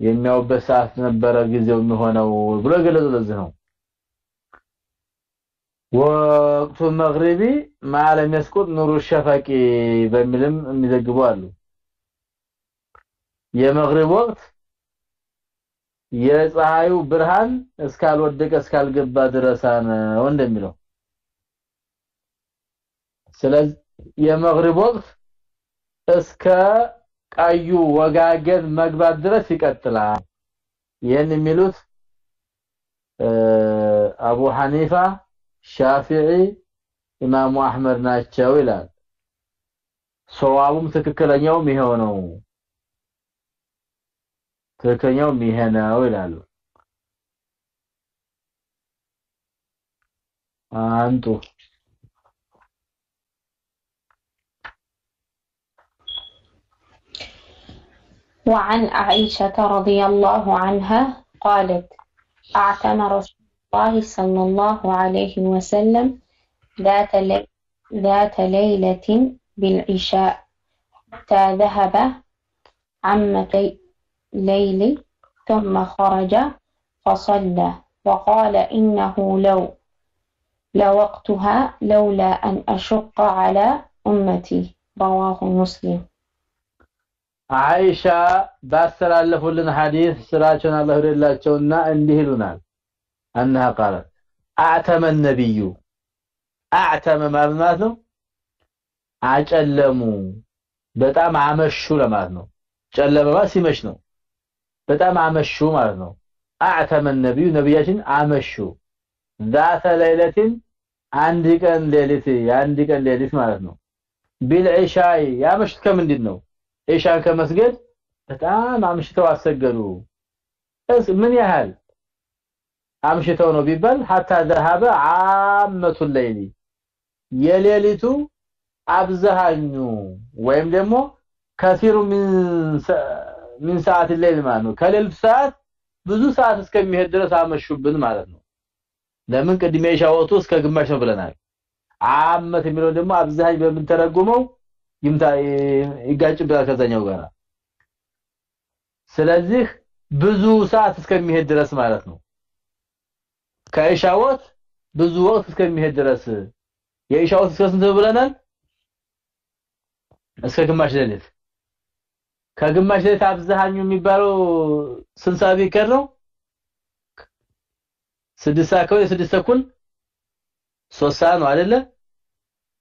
የሚያውበት ሰዓት ነበረ ጊዜው የሚሆነው ብሎ ገለጹ ለዚህ ነው ወቅቱ መግሪቢ ማለም ያስቁጥ ኑሩ ሸፈቂ በሚልም የሚዘግቡ አሉ። የመግሪብ ወቅት የፀሐዩ ብርሃን እስካልወደቀ እስካልገባ ድረስ ነው እንደሚለው። ስለዚህ የመግሪብ ወቅት እስከ ቀዩ ወጋገን መግባት ድረስ ይቀጥላል። ይህን የሚሉት አቡ ሐኒፋ ሻፊዒ ኢማሙ አህመድ ናቸው ይላል ሶዋቡም ትክክለኛውም ይሄው ነው ትክክለኛውም ይሄ ነው ይላሉ አንጡ وعن عائشة رضي الله عنها قالت أعتم رسول الله صلى الله عليه وسلم ذات لي... ذات ليلة بالعشاء حتى ذهب عمة ليل ثم خرج فصلى وقال إنه لو لوقتها لولا أن أشق على أمتي. رواه مسلم. عائشة بس لنا حديث سراجنا الله لله جنة اندهلنا أنها قالت أعتم النبي. أعتم ما ማለት ነው؟ አጨለሙ። በጣም አመሹ ለማለት ነው። ጨለመ ሲመሽ ነው። በጣም አመሹ ማለት ነው። አዕተመ ነብዩ ነብያችን አመሹ። ذات ليله አንድ ቀን ሌሊት አንድ ቀን ሌሊት ማለት ነው። ቢልዒሻይ ያመሽት ከምንድን ነው? ዒሻን ከመስገድ በጣም አምሽተው አሰገዱ። እስ ምን ያህል? አምሽተው ነው ቢባል ሐታ ዘሃበ አመቱ ሌሊ የሌሊቱ አብዛኙ ወይም ደግሞ ከሲሩ ምን ሰዓት ሌሊ ማለት ነው። ከሌሊቱ ሰዓት ብዙ ሰዓት እስከሚሄድ ድረስ አመሹብን ማለት ነው። ለምን? ቅድሚያ የሻወቱ እስከ ግማሽ ነው ብለናል። አመት የሚለው ደግሞ አብዛኝ በምንተረጉመው ይምታ ይጋጭብታል ከዛኛው ጋር ስለዚህ ብዙ ሰዓት እስከሚሄድ ድረስ ማለት ነው። ከኢሻወት ብዙ ወቅት እስከሚሄድ ድረስ። የኢሻወት እስከ ስንት ብለናል? እስከ ግማሽ ሌሊት። ከግማሽ ሌሊት አብዛኛው የሚባለው ስንት ሰዓት ቢቀር ነው? ስድስት ሰዓት ከሆነ ስድስት ተኩል ሶስት ሰዓት ነው አይደለ?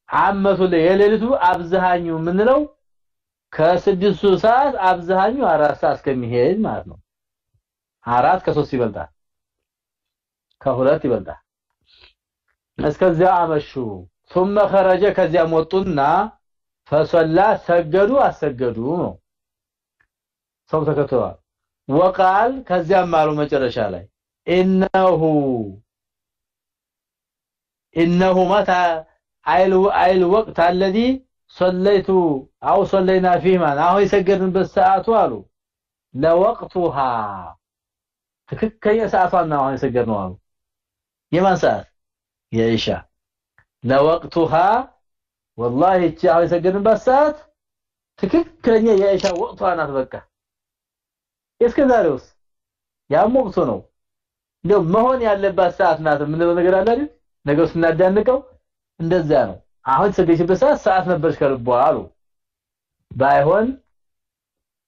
አመቱ የሌሊቱ አብዛኛው የምንለው ከስድስቱ ሰዓት አብዛኛው አራት ሰዓት እስከሚሄድ ማለት ነው። አራት ከሶስት ይበልጣል ከሁለት ይበልጣል እስከዚያ አመሹ ثم خرج ከዚያ ወጡና ፈሰላ ሰገዱ አሰገዱ ነው ሰው ተከተዋል ወቃል ከዚያም አሉ መጨረሻ ላይ ኢነሁ ኢነሁ متى አይል አይል ወቅት الذي صليت او صلينا فيه ما አሁን የሰገድንበት ሰዓቱ አሉ ለወቅቱሃ ትክክለኛ ሰዓቷን ነው አሁን የሰገድነው አሉ የማን ሰዓት? የኢሻ። ለወቅቱሃ ወላሂ እቺ አሁን የሰገድንባት ሰዓት ትክክለኛ የኢሻ ወቅቷ ናት በቃ። እስከ ዛሬውስ? ያም ወቅቱ ነው። እንደው መሆን ያለባት ሰዓት ናት የምንለው ነገር አለ አይደል? ነገሩ ስናዳንቀው እንደዛ ነው። አሁን ሰገችበት ሰዓት ሰዓት ነበርሽ ከልቧ አሉ። ባይሆን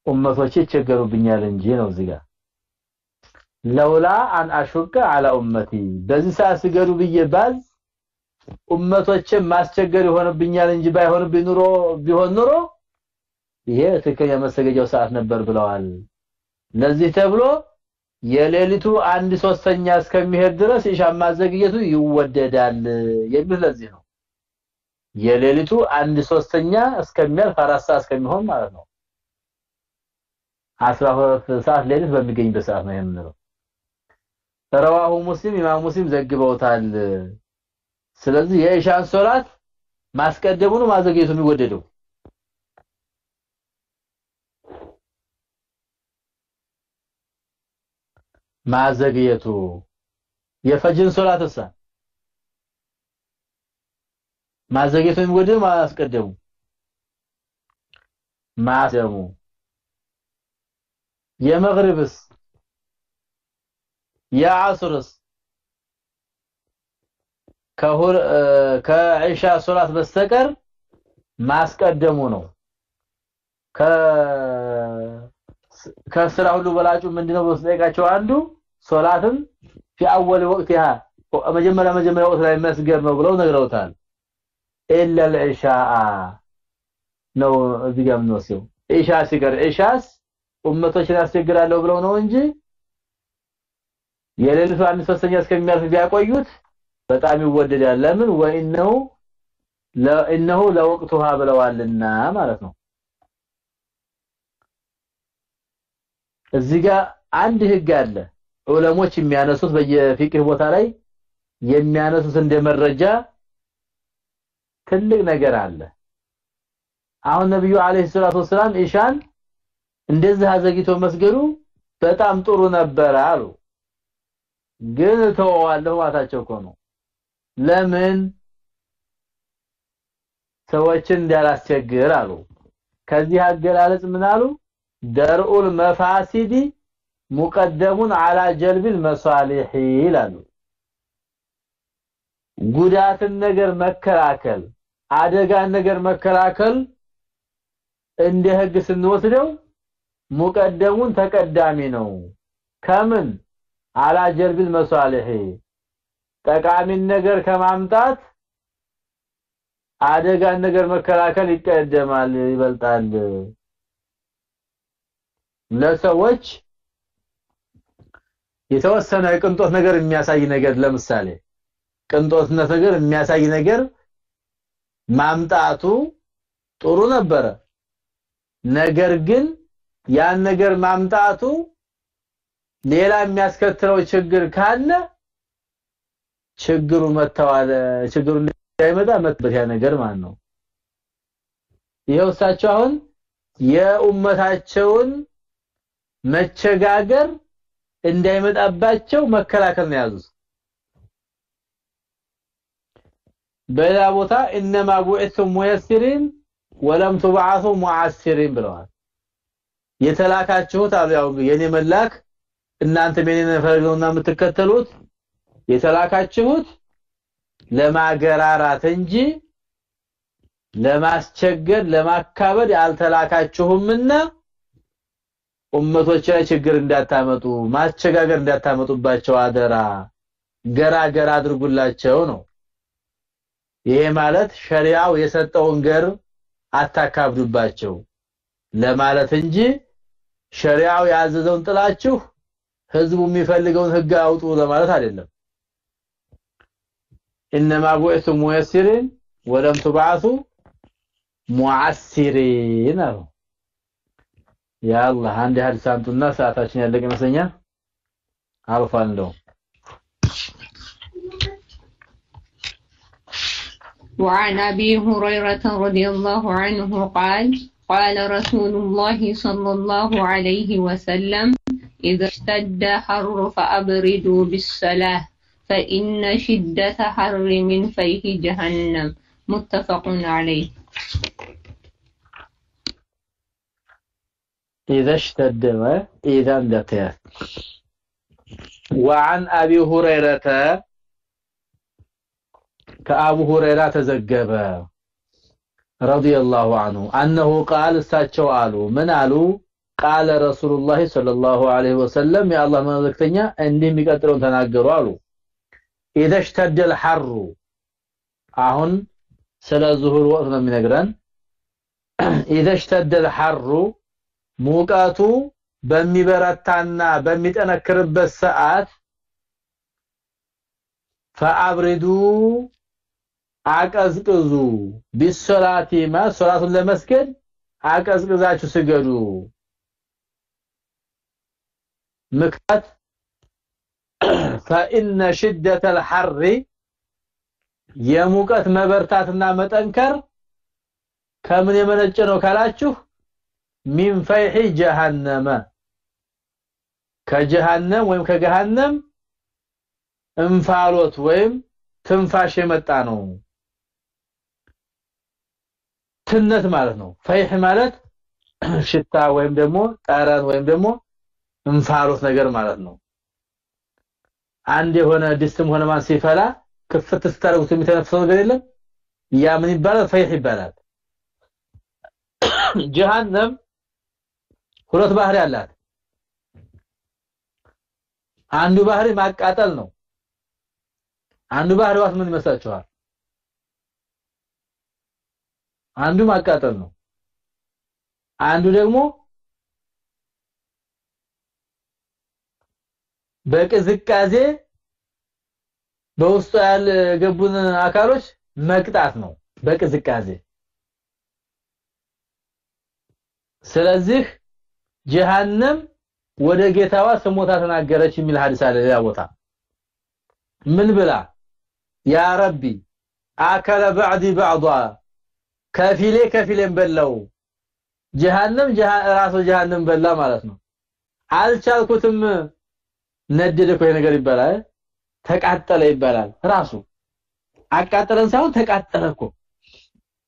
ኡመቶች ይቸገሩብኛል እንጂ ነው እዚህ ጋር። ለውላ አን አሹቀ አላ ኡመቲ። በዚህ ሰዓት ስገዱ ብዬ ባዝ ኡመቶችን ማስቸገር ይሆንብኛል እንጂ ባይሆንብኝ ኑሮ ቢሆን ኑሮ ይሄ ትክክለኛ መሰገጃው ሰዓት ነበር ብለዋል። ለዚህ ተብሎ የሌሊቱ አንድ ሶስተኛ እስከሚሄድ ድረስ ኢሻ ማዘግየቱ ይወደዳል የሚል ለዚህ ነው። የሌሊቱ አንድ ሶስተኛ እስከሚያልፍ አራት ሰዓት እስከሚሆን ማለት ነው። 12 ሰዓት ሌሊት በሚገኝበት ሰዓት ነው የምንለው ረዋሁ ሙስሊም ኢማም ሙስሊም ዘግበውታል። ስለዚህ የኢሻን ሶላት ማስቀደሙ ነው ማዘግየቱ የሚወደደው። ማዘግየቱ የፈጅን ሶላትሳ ማዘግየቱ የሚወደደው ማስቀደሙ ማስደሙ የመግሪብስ የዓስርስ ከሁር ከኢሻ ሶላት በስተቀር ማስቀደሙ ነው ከ ከስራ ሁሉ በላጩ ምንድነው በስጠይቃቸው አንዱ ሶላትን في اول وقتها መጀመሪያ መጀመሪያ ወቅት ላይ መስገድ ነው ብለው ነግረውታል ኢላ العشاء ነው እዚህ ጋር የምንወስደው ኢሻ ሲቀር ኢሻስ ኡመቶችን ያስቸግራለሁ ብለው ነው እንጂ የሌሊቱ አንድ ሶስተኛ እስከሚያልፍ ቢያቆዩት በጣም ይወደዳል። ለምን? ወኢነሁ ለኢነሁ ለወቅቱሃ ብለዋልና ማለት ነው። እዚህ ጋር አንድ ህግ አለ። ዑለሞች የሚያነሱት በየፊቅህ ቦታ ላይ የሚያነሱት እንደ መረጃ ትልቅ ነገር አለ። አሁን ነብዩ አለይሂ ሰላቱ ወሰለም ኢሻን እንደዚህ አዘግይቶ መስገዱ በጣም ጥሩ ነበር አሉ ግን ተወዋለሁ ማታቸው እኮ ለምን? ሰዎችን እንዳላስቸግር አሉ። ከዚህ አገላለጽ ምን አሉ? ደርኡል መፋሲዲ ሙቀደሙን አላ ጀልቢል መሳሊህ ይላሉ። ጉዳትን ነገር መከላከል አደጋን ነገር መከላከል እንደ ህግ ስንወስደው ሙቀደሙን ተቀዳሚ ነው። ከምን አላ ጀልቢል መሳሊህ ጠቃሚን ነገር ከማምጣት አደጋን ነገር መከላከል ይቀደማል ይበልጣል። ለሰዎች የተወሰነ ቅንጦት ነገር የሚያሳይ ነገር ለምሳሌ ቅንጦትነት ነገር የሚያሳይ ነገር ማምጣቱ ጥሩ ነበረ። ነገር ግን ያን ነገር ማምጣቱ ሌላ የሚያስከትለው ችግር ካለ ችግሩ መተዋል ችግሩ እንዳይመጣ መጥበት ያ ነገር ማለት ነው። ይሄው እሳቸው አሁን የኡመታቸውን መቸጋገር እንዳይመጣባቸው መከላከል ነው ያዙት በሌላ ቦታ እነማ ቡዕቱ ሙየሲሪን ወለም ትብዓቱ ሙዓሲሪን ብለዋል። የተላካችሁት አሉ ያው የኔ መላክ እናንተ የኔን ፈለገውና የምትከተሉት? የተላካችሁት ለማገራራት እንጂ ለማስቸገር ለማካበድ ያልተላካችሁምና ኡመቶች ላይ ችግር እንዳታመጡ ማስቸጋገር እንዳታመጡባቸው አደራ ገራገር አድርጉላቸው ነው። ይሄ ማለት ሸሪዓው የሰጠውን ገር አታካብዱባቸው ለማለት እንጂ ሸሪዓው ያዘዘውን ጥላችሁ ህዝቡ የሚፈልገውን ህግ አውጡ ለማለት አይደለም انما بعثتم ميسرين ولم تبعثوا معسرين አሉ ያ አላህ አንድ ሐዲስ አምጡና ሰዓታችን ያለቀ ይመስለኛል አልፋለሁ وعن أبي هريرة رضي الله عنه قال قال رسول الله صلى الله عليه وسلم إذا اشتد حر فأبردوا بالصلاة فإن شدة حر من فيه جهنم. متفق عليه. إذا اشتد إذا اندتيت وعن أبي هريرة كأبو هريرة تزقب رضي الله عنه أنه قال استاتشو قالوا من قالوا ቃለ ረሱሉላሂ ሰለላሁ ዐለይሂ ወሰለም የአላህ መልእክተኛ እንዲህ የሚቀጥለውን ተናገሩ አሉ። ኢደሽተደል ሐሩ አሁን ስለ ዙሁር ወቅት ነው የሚነግረን። ኢደሽተደል ሐሩ ሙቀቱ በሚበረታና በሚጠነክርበት ሰዓት ፈአብሪዱ አቀዝቅዙ ቢሶላቲማ ሶላቱን ለመስገድ አቀዝቅዛችሁ ስገዱ ምክንያት فإن شدة الحر የሙቀት መበርታትና መጠንከር ከምን የመነጨ ነው ካላችሁ ሚን ፈይሒ ጀሃነመ ከጀሃነም ወይም ከገሃነም እንፋሎት ወይም ትንፋሽ የመጣ ነው ትነት ማለት ነው ፈይህ ማለት ሽታ ወይም ደግሞ ጠረን ወይም ደግሞ እንፋሎት ነገር ማለት ነው። አንድ የሆነ ድስትም ሆነ ማን ሲፈላ ክፍት ስታረጉት የሚተነፍሰው ነገር የለም? ያ ምን ይባላል? ፈይህ ይባላል። ጀሃነም ሁለት ባህሪ አላት። አንዱ ባህሪ ማቃጠል ነው። አንዱ ባህሪዋት ምን ይመስላችኋል? አንዱ ማቃጠል ነው። አንዱ ደግሞ በቅዝቃዜ በውስጡ ያለ ገቡን አካሎች መቅጣት ነው በቅዝቃዜ ስለዚህ ጀሃነም ወደ ጌታዋ ስሞታ ተናገረች የሚል ሐዲስ አለ ሌላ ቦታ ምን ብላ ያ ረቢ አከለ بعدي بعضا ከፊሌ ከፊሌን በለው ጀሃነም ራሱ ጀሃነም በላ ማለት ነው አልቻልኩትም ነደደ እኮ ነገር ይባላል ተቃጠለ ይባላል ራሱ አቃጠለን ሳይሆን ተቃጠለ እኮ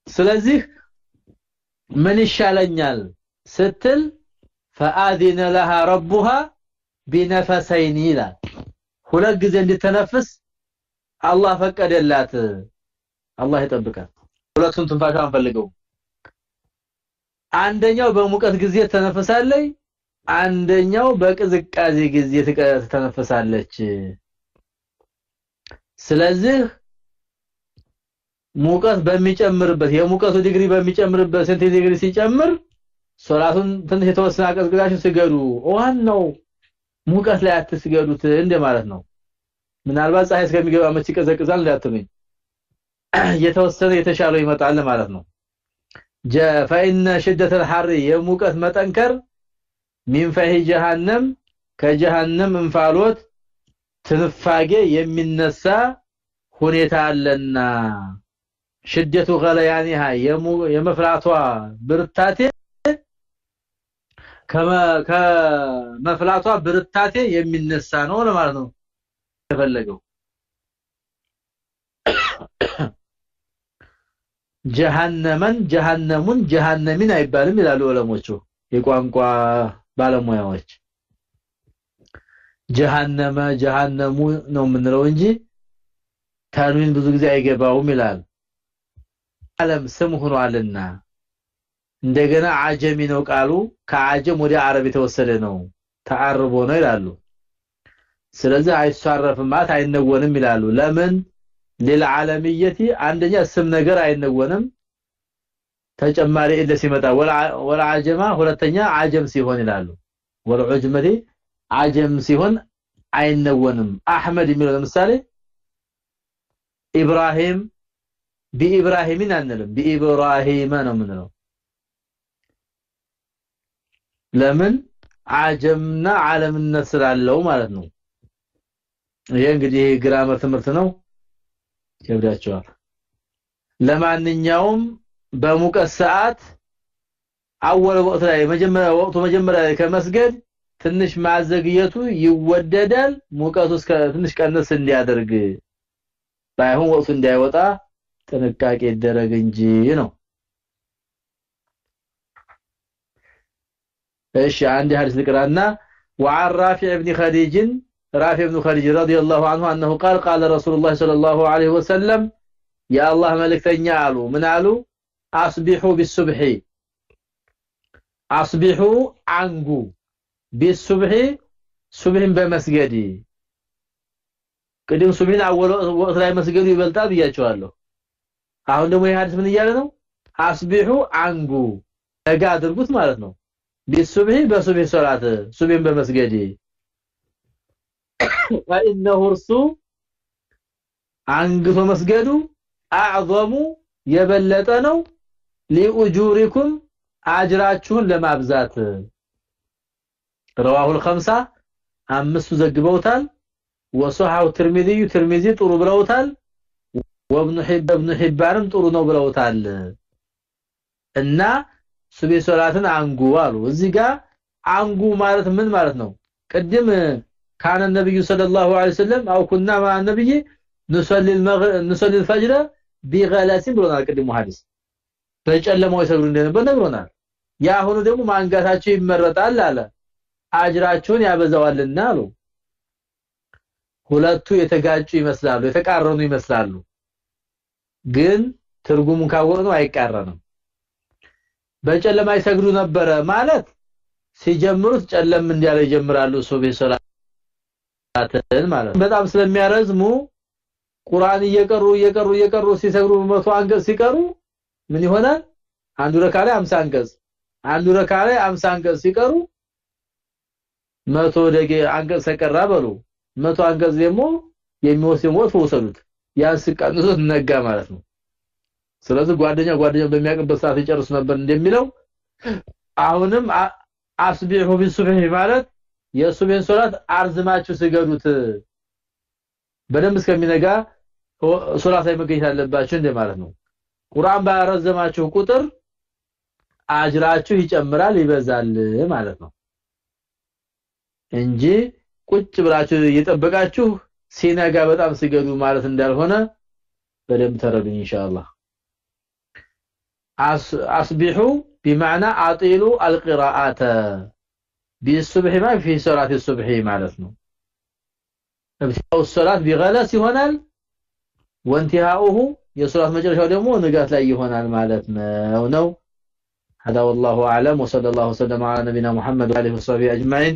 ስለዚህ ምን ይሻለኛል ስትል فآذن لها ربها بنفسين ይላል ሁለት ጊዜ እንድተነፍስ አላህ ፈቀደላት አላህ ይጠብቃል ሁለቱን ትንፋሽ አንፈልገው አንደኛው በሙቀት ጊዜ ተነፍሳለች አንደኛው በቅዝቃዜ ጊዜ ትተነፈሳለች ስለዚህ ሙቀት በሚጨምርበት የሙቀቱ ዲግሪ በሚጨምርበት ስንት ዲግሪ ሲጨምር ሶላቱን ትንሽ የተወሰነ አቀዝቅዛችሁ ስገዱ። ዋናው ሙቀት ላይ አትስገዱት እንደማለት ነው። ምናልባት ፀሐይ እስከሚገባ መች ይቀዘቅዛል እንዳትሉኝ። የተወሰነ የተሻለው ይመጣል ማለት ነው። ጀፈይነ ሽደተል ሐር የሙቀት መጠንከር ሚን ፈሂ ጀሃነም ከጀሃነም እንፋሎት ትንፋጌ የሚነሳ ሁኔታ አለና። ሽደቱ ገለያኒሃ የመፍራቷ ብርታቴ ከመፍላቷ ብርታቴ የሚነሳ ነው ለማለት ነው ተፈለገው ጀሃነመን ጀሃነሙን ጀሃነሚን አይባልም ይላሉ ዑለሞቹ። የቋንቋ ባለሙያዎች። ጀሃነመ ጀሃነሙ ነው የምንለው እንጂ ታንዊን ብዙ ጊዜ አይገባውም ይላል። ዓለም ስም ሆኗልና። እንደገና አጀሚ ነው ቃሉ። ከአጀም ወደ አረብ የተወሰደ ነው። ተአርቦ ነው ይላሉ። ስለዚህ አይሷረፍም ማለት አይነወንም ይላሉ። ለምን? ለልዓለምየቲ አንደኛ ስም ነገር አይነወንም ተጨማሪ እለ ሲመጣ ወላ አጀማ ሁለተኛ አጀም ሲሆን ይላሉ። ወልዑጅመቲ አጀም ሲሆን አይነወንም። አህመድ የሚለው ለምሳሌ ኢብራሂም ቢኢብራሂምን አንልም። ቢኢብራሂም ነው የምንለው። ለምን? አጀምና ዓለምነት ስላለው ማለት ነው። ይሄ እንግዲህ ግራመር ትምህርት ነው። ይብዳቸዋል ለማንኛውም በሙቀት ሰዓት አወለ ወቅት ላይ መጀመሪያ ወቅቱ መጀመሪያ ላይ ከመስገድ ትንሽ ማዘግየቱ ይወደዳል። ሙቀቱ እስከ ትንሽ ቀነስ እንዲያደርግ ባይሆን ወቅቱ እንዳይወጣ ጥንቃቄ ይደረግ እንጂ ነው። እሺ አንድ ሐዲስ ልቅራና وعن رافع بن خديج رافع بن خديج رضي الله عنه انه قال قال رسول الله صلى الله عليه وسلم يا الله ملكتني قالوا من قالوا አስቢሑ ቢሱብሒ አስቢሑ አንጉ ቢሱብሒ ሱብህን በመስገድ ቅድም ሱብህን አወሎ ወቅት ላይ መስገዱ ይበልጣል ብያቸዋለሁ። አሁን ደግሞ ይህ ሐዲስ ምን እያለ ነው? አስቢሑ አንጉ ነጋ አድርጉት ማለት ነው። ቢሱብሂ በሱብሂ ሶላት ሱብሂን በመስገድ ወኢነሁ እርሱ አንግቶ መስገዱ አዕዘሙ የበለጠ ነው ሊኡጁሪኩም አጅራችሁን ለማብዛት رواه الخمسه አምስቱ ዘግበውታል ወሰሐው ትርሚዚ ትርሚዚ ጥሩ ብለውታል ወብኑ ሒብ ibn ሒባንም ጥሩ ነው ብለውታል እና ሱቢ ሶላትን አንጉ አሉ እዚህ ጋር አንጉ ማለት ምን ማለት ነው ቅድም ካነ ነብዩ ሰለላሁ ዐለይሂ ወሰለም አው ኩና ማ ነብይ ንሰሊ المغرب ንሰሊ الفجر بغلس ብሎናል ቅድሙ ሐዲስ በጨለማው ይሰግዱ እንደነበር ነግሮናል። ያሁኑ ደግሞ ማንጋታቸው ይመረጣል አለ። አጅራቸውን ያበዛዋልና አሉ። ሁለቱ የተጋጩ ይመስላሉ የተቃረኑ ይመስላሉ። ግን ትርጉሙን ካወቅነው አይቃረንም። በጨለማ ይሰግዱ ነበረ ማለት ሲጀምሩት ጨለም እንዲያለ ይጀምራሉ ሱብሂ ሶላትን ማለት በጣም ስለሚያረዝሙ ቁርአን እየቀሩ እየቀሩ እየቀሩ ሲሰግዱ መቶ አንቀጽ ሲቀሩ ምን ይሆናል? አንዱ ረካ ላይ 50 አንቀጽ። አንዱ ረካ ላይ 50 አንቀጽ ሲቀሩ መቶ ደቂ አንቀጽ ተቀራ በሉ። መቶ አንቀጽ ደግሞ የሚወስድ ሞት ወሰዱት ያን ነጋ ማለት ነው። ስለዚህ ጓደኛ ጓደኛ በሚያቀበት ሰዓት ይጨርሱ ነበር እንደሚለው አሁንም አስቢሁ ቢሱብህ ማለት የሱብህን ሶላት አርዝማችሁ ስገዱት። በደንብ እስከሚነጋ ሶላት ላይ መገኘት አለባችሁ እንደማለት ነው ቁርአን ባረዘማችሁ ቁጥር አጅራችሁ ይጨምራል ይበዛል ማለት ነው እንጂ ቁጭ ብላችሁ እየጠበቃችሁ ሲነጋ በጣም ስገዱ ማለት እንዳልሆነ በደንብ ተረዱኝ ኢንሻአላህ አስቢሑ بمعنى اطيلوا القراءه بالصبح ما في صلاه الصبح ማለት ነው ابتداء الصلاه بغلس ይሆናል وانتهاؤه የሶላት መጨረሻው ደግሞ ንጋት ላይ ይሆናል ማለት ነው ነው هذا والله اعلم وصلى الله وسلم على نبينا محمد وعلى اله وصحبه اجمعين